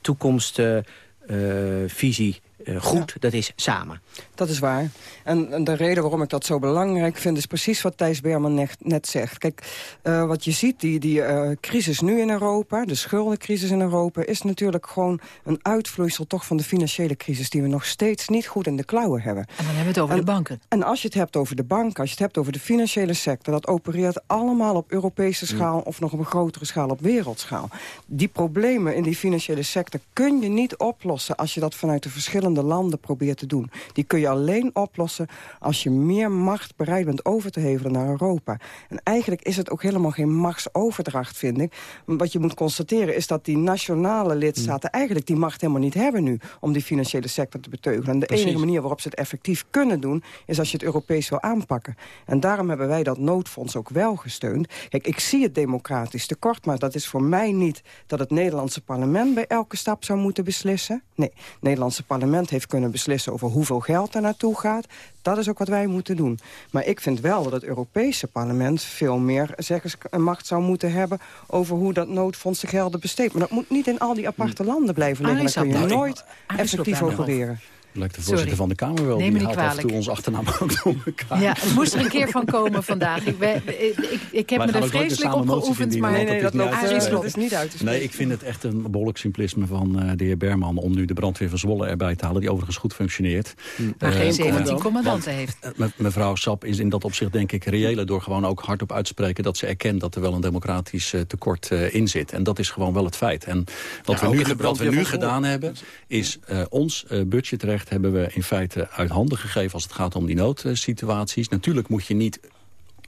toekomstvisie uh, goed, ja. dat is samen. Dat is waar. En, en, de reden waarom ik dat zo belangrijk vind... is precies wat Thijs Berman net, net zegt. Kijk, uh, wat je ziet, die, die uh, crisis nu in Europa... de schuldencrisis in Europa... is natuurlijk gewoon een uitvloeisel toch van de financiële crisis... die we nog steeds niet goed in de klauwen hebben. En dan hebben we het over en, de banken. En als je het hebt over de banken, als je het hebt over de financiële sector... dat opereert allemaal op Europese schaal... of nog op een grotere schaal op wereldschaal. Die problemen in die financiële sector kun je niet oplossen... als je dat vanuit de verschillende verschillende landen probeert te doen. Die kun je alleen oplossen als je meer macht bereid bent over te hevelen naar Europa. En eigenlijk is het ook helemaal geen machtsoverdracht, vind ik. Wat je moet constateren is dat die nationale lidstaten... Hmm. eigenlijk die macht helemaal niet hebben nu... om die financiële sector te beteugelen. En de enige manier waarop ze het effectief kunnen doen... is als je het Europees wil aanpakken. En daarom hebben wij dat noodfonds ook wel gesteund. Kijk, ik zie het democratisch tekort... maar dat is voor mij niet dat het Nederlandse parlement... bij elke stap zou moeten beslissen. Nee, het Nederlandse parlement heeft kunnen beslissen... over hoeveel geld er naartoe gaat. Dat is ook wat wij moeten doen. Maar ik vind wel dat het Europese parlement veel meer macht zou moeten hebben... over hoe dat noodfonds de gelden besteedt. Maar dat moet niet in al die aparte hm. landen blijven liggen. Daar kun je nooit effectief opereren lijkt de voorzitter van de Kamer wel. Neem die haalt af en toe ons achternaam ook door elkaar. Ja, het moest er een keer van komen vandaag. Ik, ben, ik, ik, heb me er vreselijk op geoefend, maar nee, nee, dat, dat, is niet uit te Nee, ik vind het echt een behoorlijk simplisme van uh, de heer Berman... om nu de brandweer van Zwolle erbij te halen, die overigens goed functioneert. Hm. Maar uh, geen 17 commandanten heeft. Uh, mevrouw Sap is in dat opzicht denk ik reëler... door gewoon ook hardop uitspreken dat ze erkent... dat er wel een democratisch tekort in zit. En dat is gewoon wel het feit. En wat we nu, wat we nu gedaan hebben, is ons budgetrecht hebben we in feite uit handen gegeven als het gaat om die noodsituaties. Natuurlijk moet je niet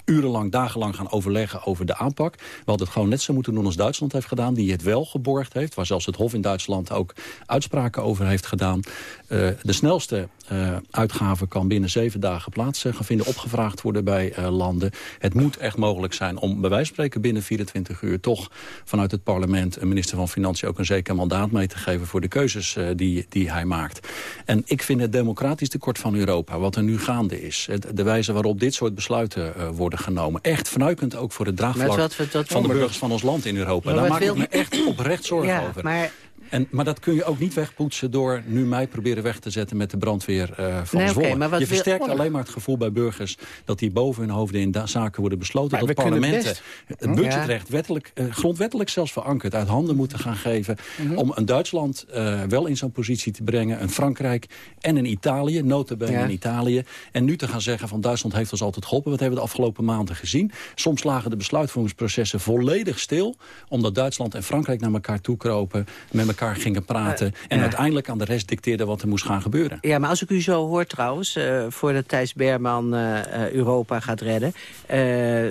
urenlang, dagenlang gaan overleggen over de aanpak. We hadden het gewoon net zo moeten doen als Duitsland heeft gedaan... die het wel geborgd heeft, waar zelfs het Hof in Duitsland ook uitspraken over heeft gedaan. Uh, de snelste uh, uitgave kan binnen zeven dagen plaats gaan vinden, opgevraagd worden bij landen. Het moet echt mogelijk zijn om bij wijze van spreken binnen 24 uur toch vanuit het parlement een minister van Financiën ook een zeker mandaat mee te geven voor de keuzes die, die hij maakt. En ik vind het democratisch tekort van Europa, wat er nu gaande is, de wijze waarop dit soort besluiten worden genomen, echt vernuikend ook voor het draagvlak van de burgers van ons land in Europa. Daar maak ik me echt oprecht zorgen ja, over. Maar en, maar dat kun je ook niet wegpoetsen door nu mij proberen weg te zetten met de brandweer uh, van nee, Zwolle. Okay, je versterkt alleen maar het gevoel bij burgers dat die boven hun hoofden in zaken worden besloten. dat parlementen het budgetrecht wettelijk, uh, grondwettelijk zelfs verankerd uit handen moeten gaan geven. Mm -hmm. Om een Duitsland uh, wel in zo'n positie te brengen. Een Frankrijk en een Italië, notabene ja. in Italië. En nu te gaan zeggen van Duitsland heeft ons altijd geholpen. Wat hebben we de afgelopen maanden gezien? Soms lagen de besluitvormingsprocessen volledig stil. Omdat Duitsland en Frankrijk naar elkaar toe kropen. Met elkaar elkaar gingen praten... Uh, en ja. uiteindelijk aan de rest dicteerde wat er moest gaan gebeuren. Ja, maar als ik u zo hoor trouwens... Uh, voordat Thijs Berman uh, Europa gaat redden...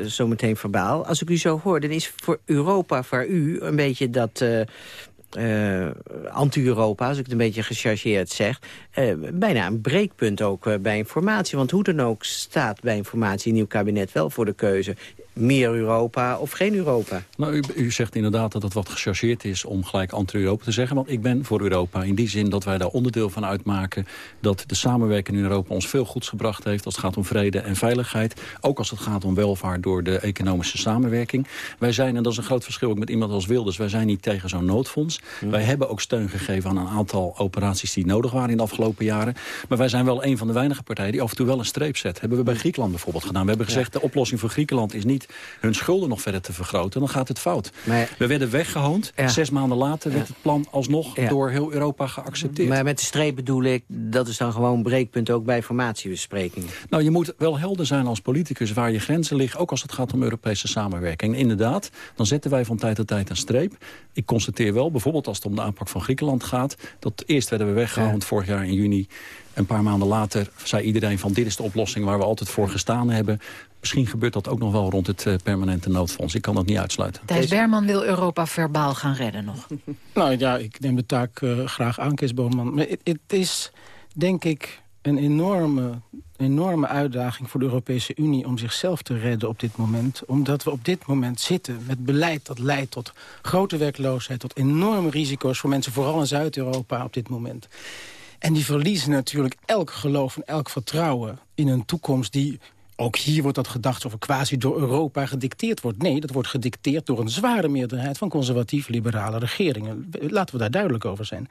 zometeen verbaal. Als ik u zo hoor, dan is voor Europa, voor u... een beetje dat... Uh, anti-Europa, als ik het een beetje gechargeerd zeg... Uh, bijna een breekpunt ook uh, bij informatie. Want hoe dan ook staat bij informatie een nieuw kabinet wel voor de keuze meer Europa of geen Europa? Nou, u, u zegt inderdaad dat het wat gechargeerd is om gelijk anti-Europa te zeggen. Want ik ben voor Europa in die zin dat wij daar onderdeel van uitmaken... dat de samenwerking in Europa ons veel goeds gebracht heeft... als het gaat om vrede en veiligheid. Ook als het gaat om welvaart door de economische samenwerking. Wij zijn, en dat is een groot verschil ook met iemand als Wilders... wij zijn niet tegen zo'n noodfonds. Wij hebben ook steun gegeven aan een aantal operaties die nodig waren in de afgelopen jaren. Maar wij zijn wel een van de weinige partijen die af en toe wel een streep zet. Hebben we bij Griekenland bijvoorbeeld gedaan. We hebben gezegd, de oplossing voor Griekenland is niet hun schulden nog verder te vergroten. Dan gaat het fout. Maar, we werden weggehoond. Zes maanden later werd het plan alsnog door heel Europa geaccepteerd. Maar met de streep bedoel ik, dat is dan gewoon breekpunt ook bij formatiebesprekingen. Nou, je moet wel helder zijn als politicus waar je grenzen liggen. Ook als het gaat om Europese samenwerking. En inderdaad, dan zetten wij van tijd tot tijd een streep. Ik constateer wel, bijvoorbeeld als het om de aanpak van Griekenland gaat... dat eerst werden we weggehoond vorig jaar in juni. Een paar maanden later zei iedereen van dit is de oplossing waar we altijd voor gestaan hebben. Misschien gebeurt dat ook nog wel rond het uh, permanente noodfonds. Ik kan dat niet uitsluiten. Thijs Berman wil Europa verbaal gaan redden nog. nou ja, ik neem de taak uh, graag aan, Kees Boonman. Maar het is, denk ik, een enorme, enorme uitdaging voor de Europese Unie... om zichzelf te redden op dit moment. Omdat we op dit moment zitten met beleid dat leidt tot grote werkloosheid... tot enorme risico's voor mensen, vooral in Zuid-Europa op dit moment. En die verliezen natuurlijk elk geloof en elk vertrouwen in een toekomst die ook hier wordt dat gedacht over quasi door Europa gedicteerd wordt. Nee, dat wordt gedicteerd door een zware meerderheid van conservatief-liberale regeringen. Laten we daar duidelijk over zijn.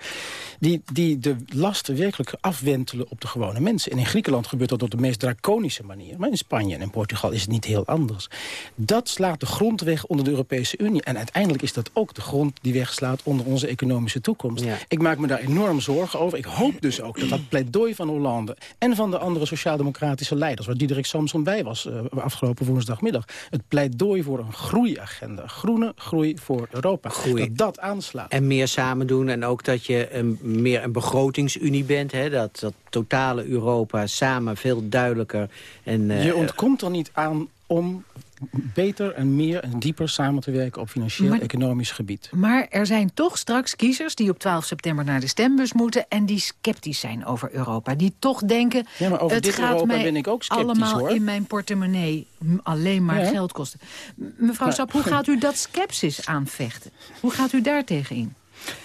Die, die de lasten werkelijk afwentelen op de gewone mensen. En in Griekenland gebeurt dat op de meest draconische manier. Maar in Spanje en in Portugal is het niet heel anders. Dat slaat de grond weg onder de Europese Unie. En uiteindelijk is dat ook de grond die wegslaat onder onze economische toekomst. Ik maak me daar enorm zorgen over. Ik hoop dus ook dat dat pleidooi van Hollande en van de andere sociaal-democratische leiders... waar Diederik Samson Bij was uh, afgelopen woensdagmiddag. Het pleidooi voor een groeiagenda. Groene groei voor Europa. Groei. Dat dat aanslaat. En meer samen doen en ook dat je een, meer een begrotingsunie bent. Hè? Dat, dat totale Europa samen veel duidelijker. En, uh, je ontkomt er niet aan om beter en meer en dieper samen te werken op financieel-economisch gebied. Maar er zijn toch straks kiezers die op 12 september naar de stembus moeten... en die sceptisch zijn over Europa. Die toch denken, ja, maar over het dit gaat Europa mij ben ik ook sceptisch, allemaal hoor. in mijn portemonnee alleen maar Ja. geld kosten. Mevrouw Maar- Sap, hoe gaat u dat sceptisch aanvechten? Hoe gaat u daar tegen in?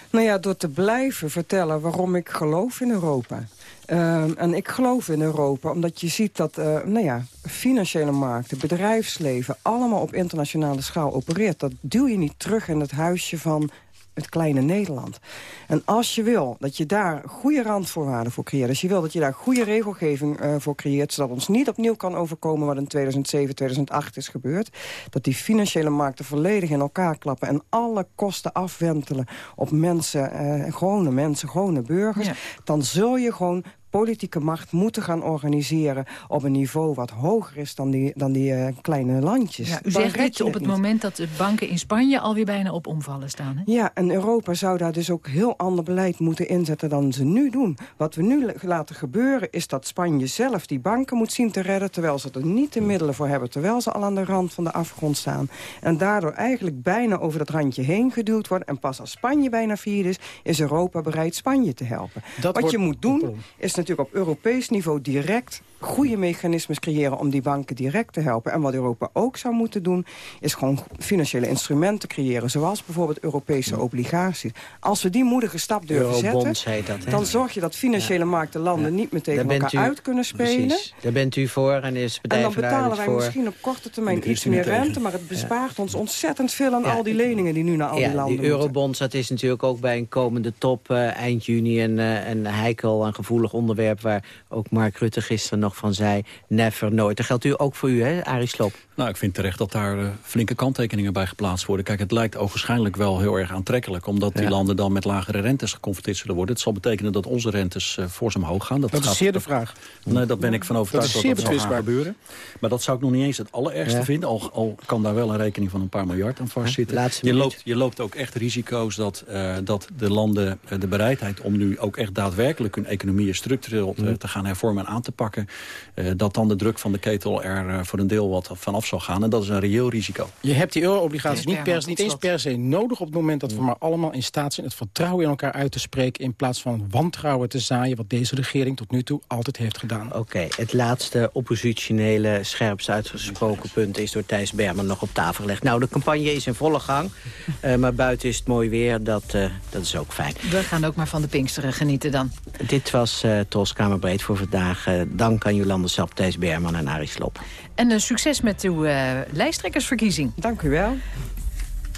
Nou ja, door te blijven vertellen waarom ik geloof in Europa. Ehm, en ik geloof in Europa omdat je ziet dat eh, nou ja, financiële markten, bedrijfsleven... allemaal op internationale schaal opereert. Dat duw je niet terug in het huisje van het kleine Nederland. En als je wil dat je daar goede randvoorwaarden voor creëert... als je wil dat je daar goede regelgeving eh, voor creëert... zodat ons niet opnieuw kan overkomen wat in 2007, 2008 is gebeurd... dat die financiële markten volledig in elkaar klappen... en alle kosten afwentelen op mensen, eh, gewone mensen, gewone burgers... dan zul je gewoon politieke macht moeten gaan organiseren... op een niveau wat hoger is dan die, dan die eh, kleine landjes. Ja, u Dan zegt dit op het niet. moment dat de banken in Spanje alweer bijna op omvallen staan. Hè? Ja, en Europa zou daar dus ook heel ander beleid moeten inzetten dan ze nu doen. Wat we nu laten gebeuren is dat Spanje zelf die banken moet zien te redden... terwijl ze er niet de middelen voor hebben, terwijl ze al aan de rand van de afgrond staan. En daardoor eigenlijk bijna over dat randje heen geduwd wordt. En pas als Spanje bijna failliet is, is Europa bereid Spanje te helpen. Dat Wat wordt- je moet doen, is natuurlijk op Europees niveau direct goede mechanismes creëren om die banken direct te helpen. En wat Europa ook zou moeten doen, is gewoon financiële instrumenten creëren. Zoals bijvoorbeeld Europese obligaties. Als we die moedige stap durven zetten, dat, dan zorg je dat financiële markten landen niet meer tegen Daar bent elkaar u- uit kunnen spelen. Precies. Daar bent u voor en is En dan betalen wij voor. misschien op korte termijn iets meer rente... maar het bespaart ons ontzettend veel aan al die leningen die nu naar al die ja, landen die eurobonds, dat is natuurlijk ook bij een komende top eh, eind juni... Een, eh, een heikel en gevoelig onderwerp waar ook Mark Rutte gisteren nog van zei... never, nooit. Dat geldt u ook voor u, hè, Arie Slob? Nou, ik vind terecht dat daar eh, flinke kanttekeningen bij geplaatst worden. Kijk, het lijkt ogenschijnlijk wel heel erg aantrekkelijk... omdat die Ja. landen dan met lagere rentes geconfronteerd zullen worden. Het zal betekenen dat onze rentes uh, fors omhoog gaan. Dat is gaat- zeer de vraag. Nee, daar ben ik van overtuigd Dat dat is dat, zeer zal gaan betwistbaar. gebeuren. Maar dat zou ik nog niet eens het allerergste Ja. vinden. Al, al kan daar wel een rekening van een paar miljard aan vastzitten. Laatste Je minuut. loopt, je loopt ook echt risico's dat, eh, dat de landen eh, de bereidheid... om nu ook echt daadwerkelijk hun economieën structureel eh, te gaan hervormen en aan te pakken... eh, dat dan de druk van de ketel er eh, voor een deel wat vanaf zal gaan. En dat is een reëel risico. Je hebt die euro-obligaties niet, per, niet eens per se nodig op het moment dat we maar allemaal in staat zijn het vertrouwen in elkaar uit te spreken in plaats van wantrouwen te zaaien wat deze regering tot nu toe altijd heeft gedaan. Oké, het laatste oppositionele, scherpst uitgesproken punt... is door Thijs Berman nog op tafel gelegd. Nou, de campagne is in volle gang. eh, maar buiten is het mooi weer, dat, eh, dat is ook fijn. We gaan ook maar van de Pinksteren genieten dan. Dit was eh Tros Kamerbreed voor vandaag. Dank aan Jolande Sap, Thijs Berman en Arie Slob. En eh, succes met uw eh, lijsttrekkersverkiezing. Dank u wel.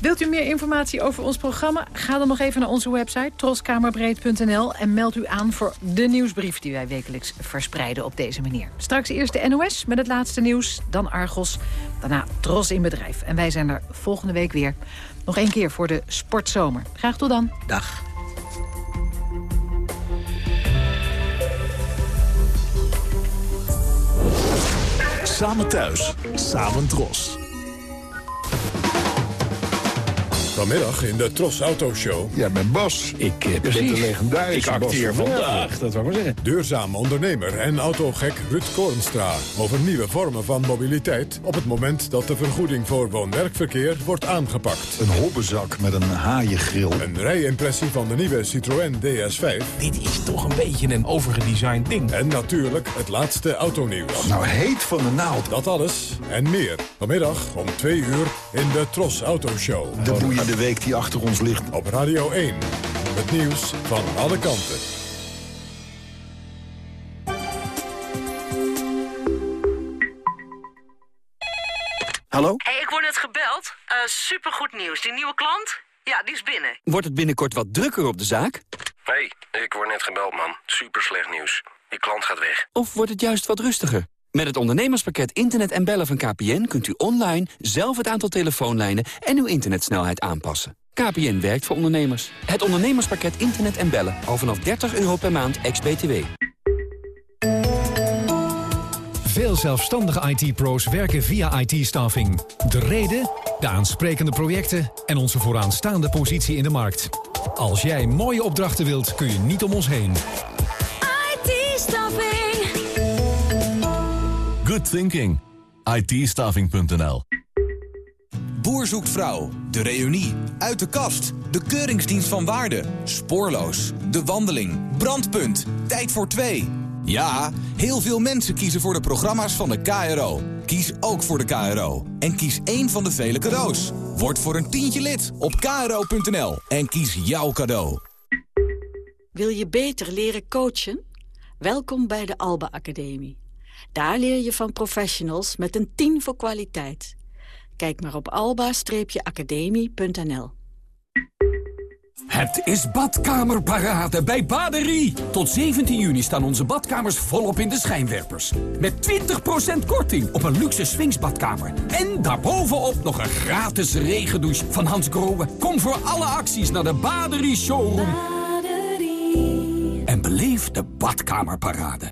Wilt u meer informatie over ons programma? Ga dan nog even naar onze website troskamerbreed.nl en meld u aan voor de nieuwsbrief die wij wekelijks verspreiden op deze manier. Straks eerst de NOS met het laatste nieuws, dan Argos, daarna Tros in bedrijf. En wij zijn er volgende week weer. Nog één keer voor de sportzomer. Graag tot dan. Dag. Samen thuis, samen dros. Vanmiddag in de Tros Auto Show. Ja, met Bas. Ik heb Precies. de legendarische Ik acteer Bas vandaag. Dat wou ik maar zeggen. Duurzaam ondernemer en autogek Ruud Kornstra. Over nieuwe vormen van mobiliteit op het moment dat de vergoeding voor woon-werkverkeer wordt aangepakt. Een hobbenzak met een haaiengril. Een rijimpressie van de nieuwe Citroën DS5. Dit is toch een beetje een overgedesigned ding. En natuurlijk het laatste autonieuws. Nou, heet van de naald. Dat alles en meer. Vanmiddag om twee uur in de Tros Auto Show. De boeiende week die achter ons ligt. Op Radio 1. Het nieuws van alle kanten. Hallo? hey, ik word net gebeld. Uh, supergoed nieuws. Die nieuwe klant? Ja, die is binnen. Wordt het binnenkort wat drukker op de zaak? hey, ik word net gebeld, man. Super slecht nieuws. Die klant gaat weg. Of wordt het juist wat rustiger? Met het ondernemerspakket Internet en Bellen van KPN... kunt u online zelf het aantal telefoonlijnen en uw internetsnelheid aanpassen. KPN werkt voor ondernemers. Het ondernemerspakket Internet en Bellen. Al vanaf 30 euro per maand, ex-BTW. Veel zelfstandige IT-pro's werken via IT-staffing. De reden, de aansprekende projecten en onze vooraanstaande positie in de markt. Als jij mooie opdrachten wilt, kun je niet om ons heen. Good thinking. it Boer zoekt vrouw, de reunie, uit de kast, de keuringsdienst van waarde, spoorloos, de wandeling, brandpunt, tijd voor twee. Ja, heel veel mensen kiezen voor de programma's van de KRO. Kies ook voor de KRO. En kies één van de vele cadeaus. Word voor een tientje lid op kro.nl en kies jouw cadeau. Wil je beter leren coachen? Welkom bij de Alba Academie. Daar leer je van professionals met een 10 voor kwaliteit. Kijk maar op alba-academie.nl. Het is badkamerparade bij Baderie. Tot 17 juni staan onze badkamers volop in de schijnwerpers. Met 20% korting op een luxe swingsbadkamer. En daarbovenop nog een gratis regendouche van Hans Grohe. Kom voor alle acties naar de Baderie Showroom. Baderie. En beleef de badkamerparade.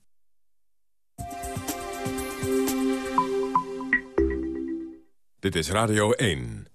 Dit is Radio 1.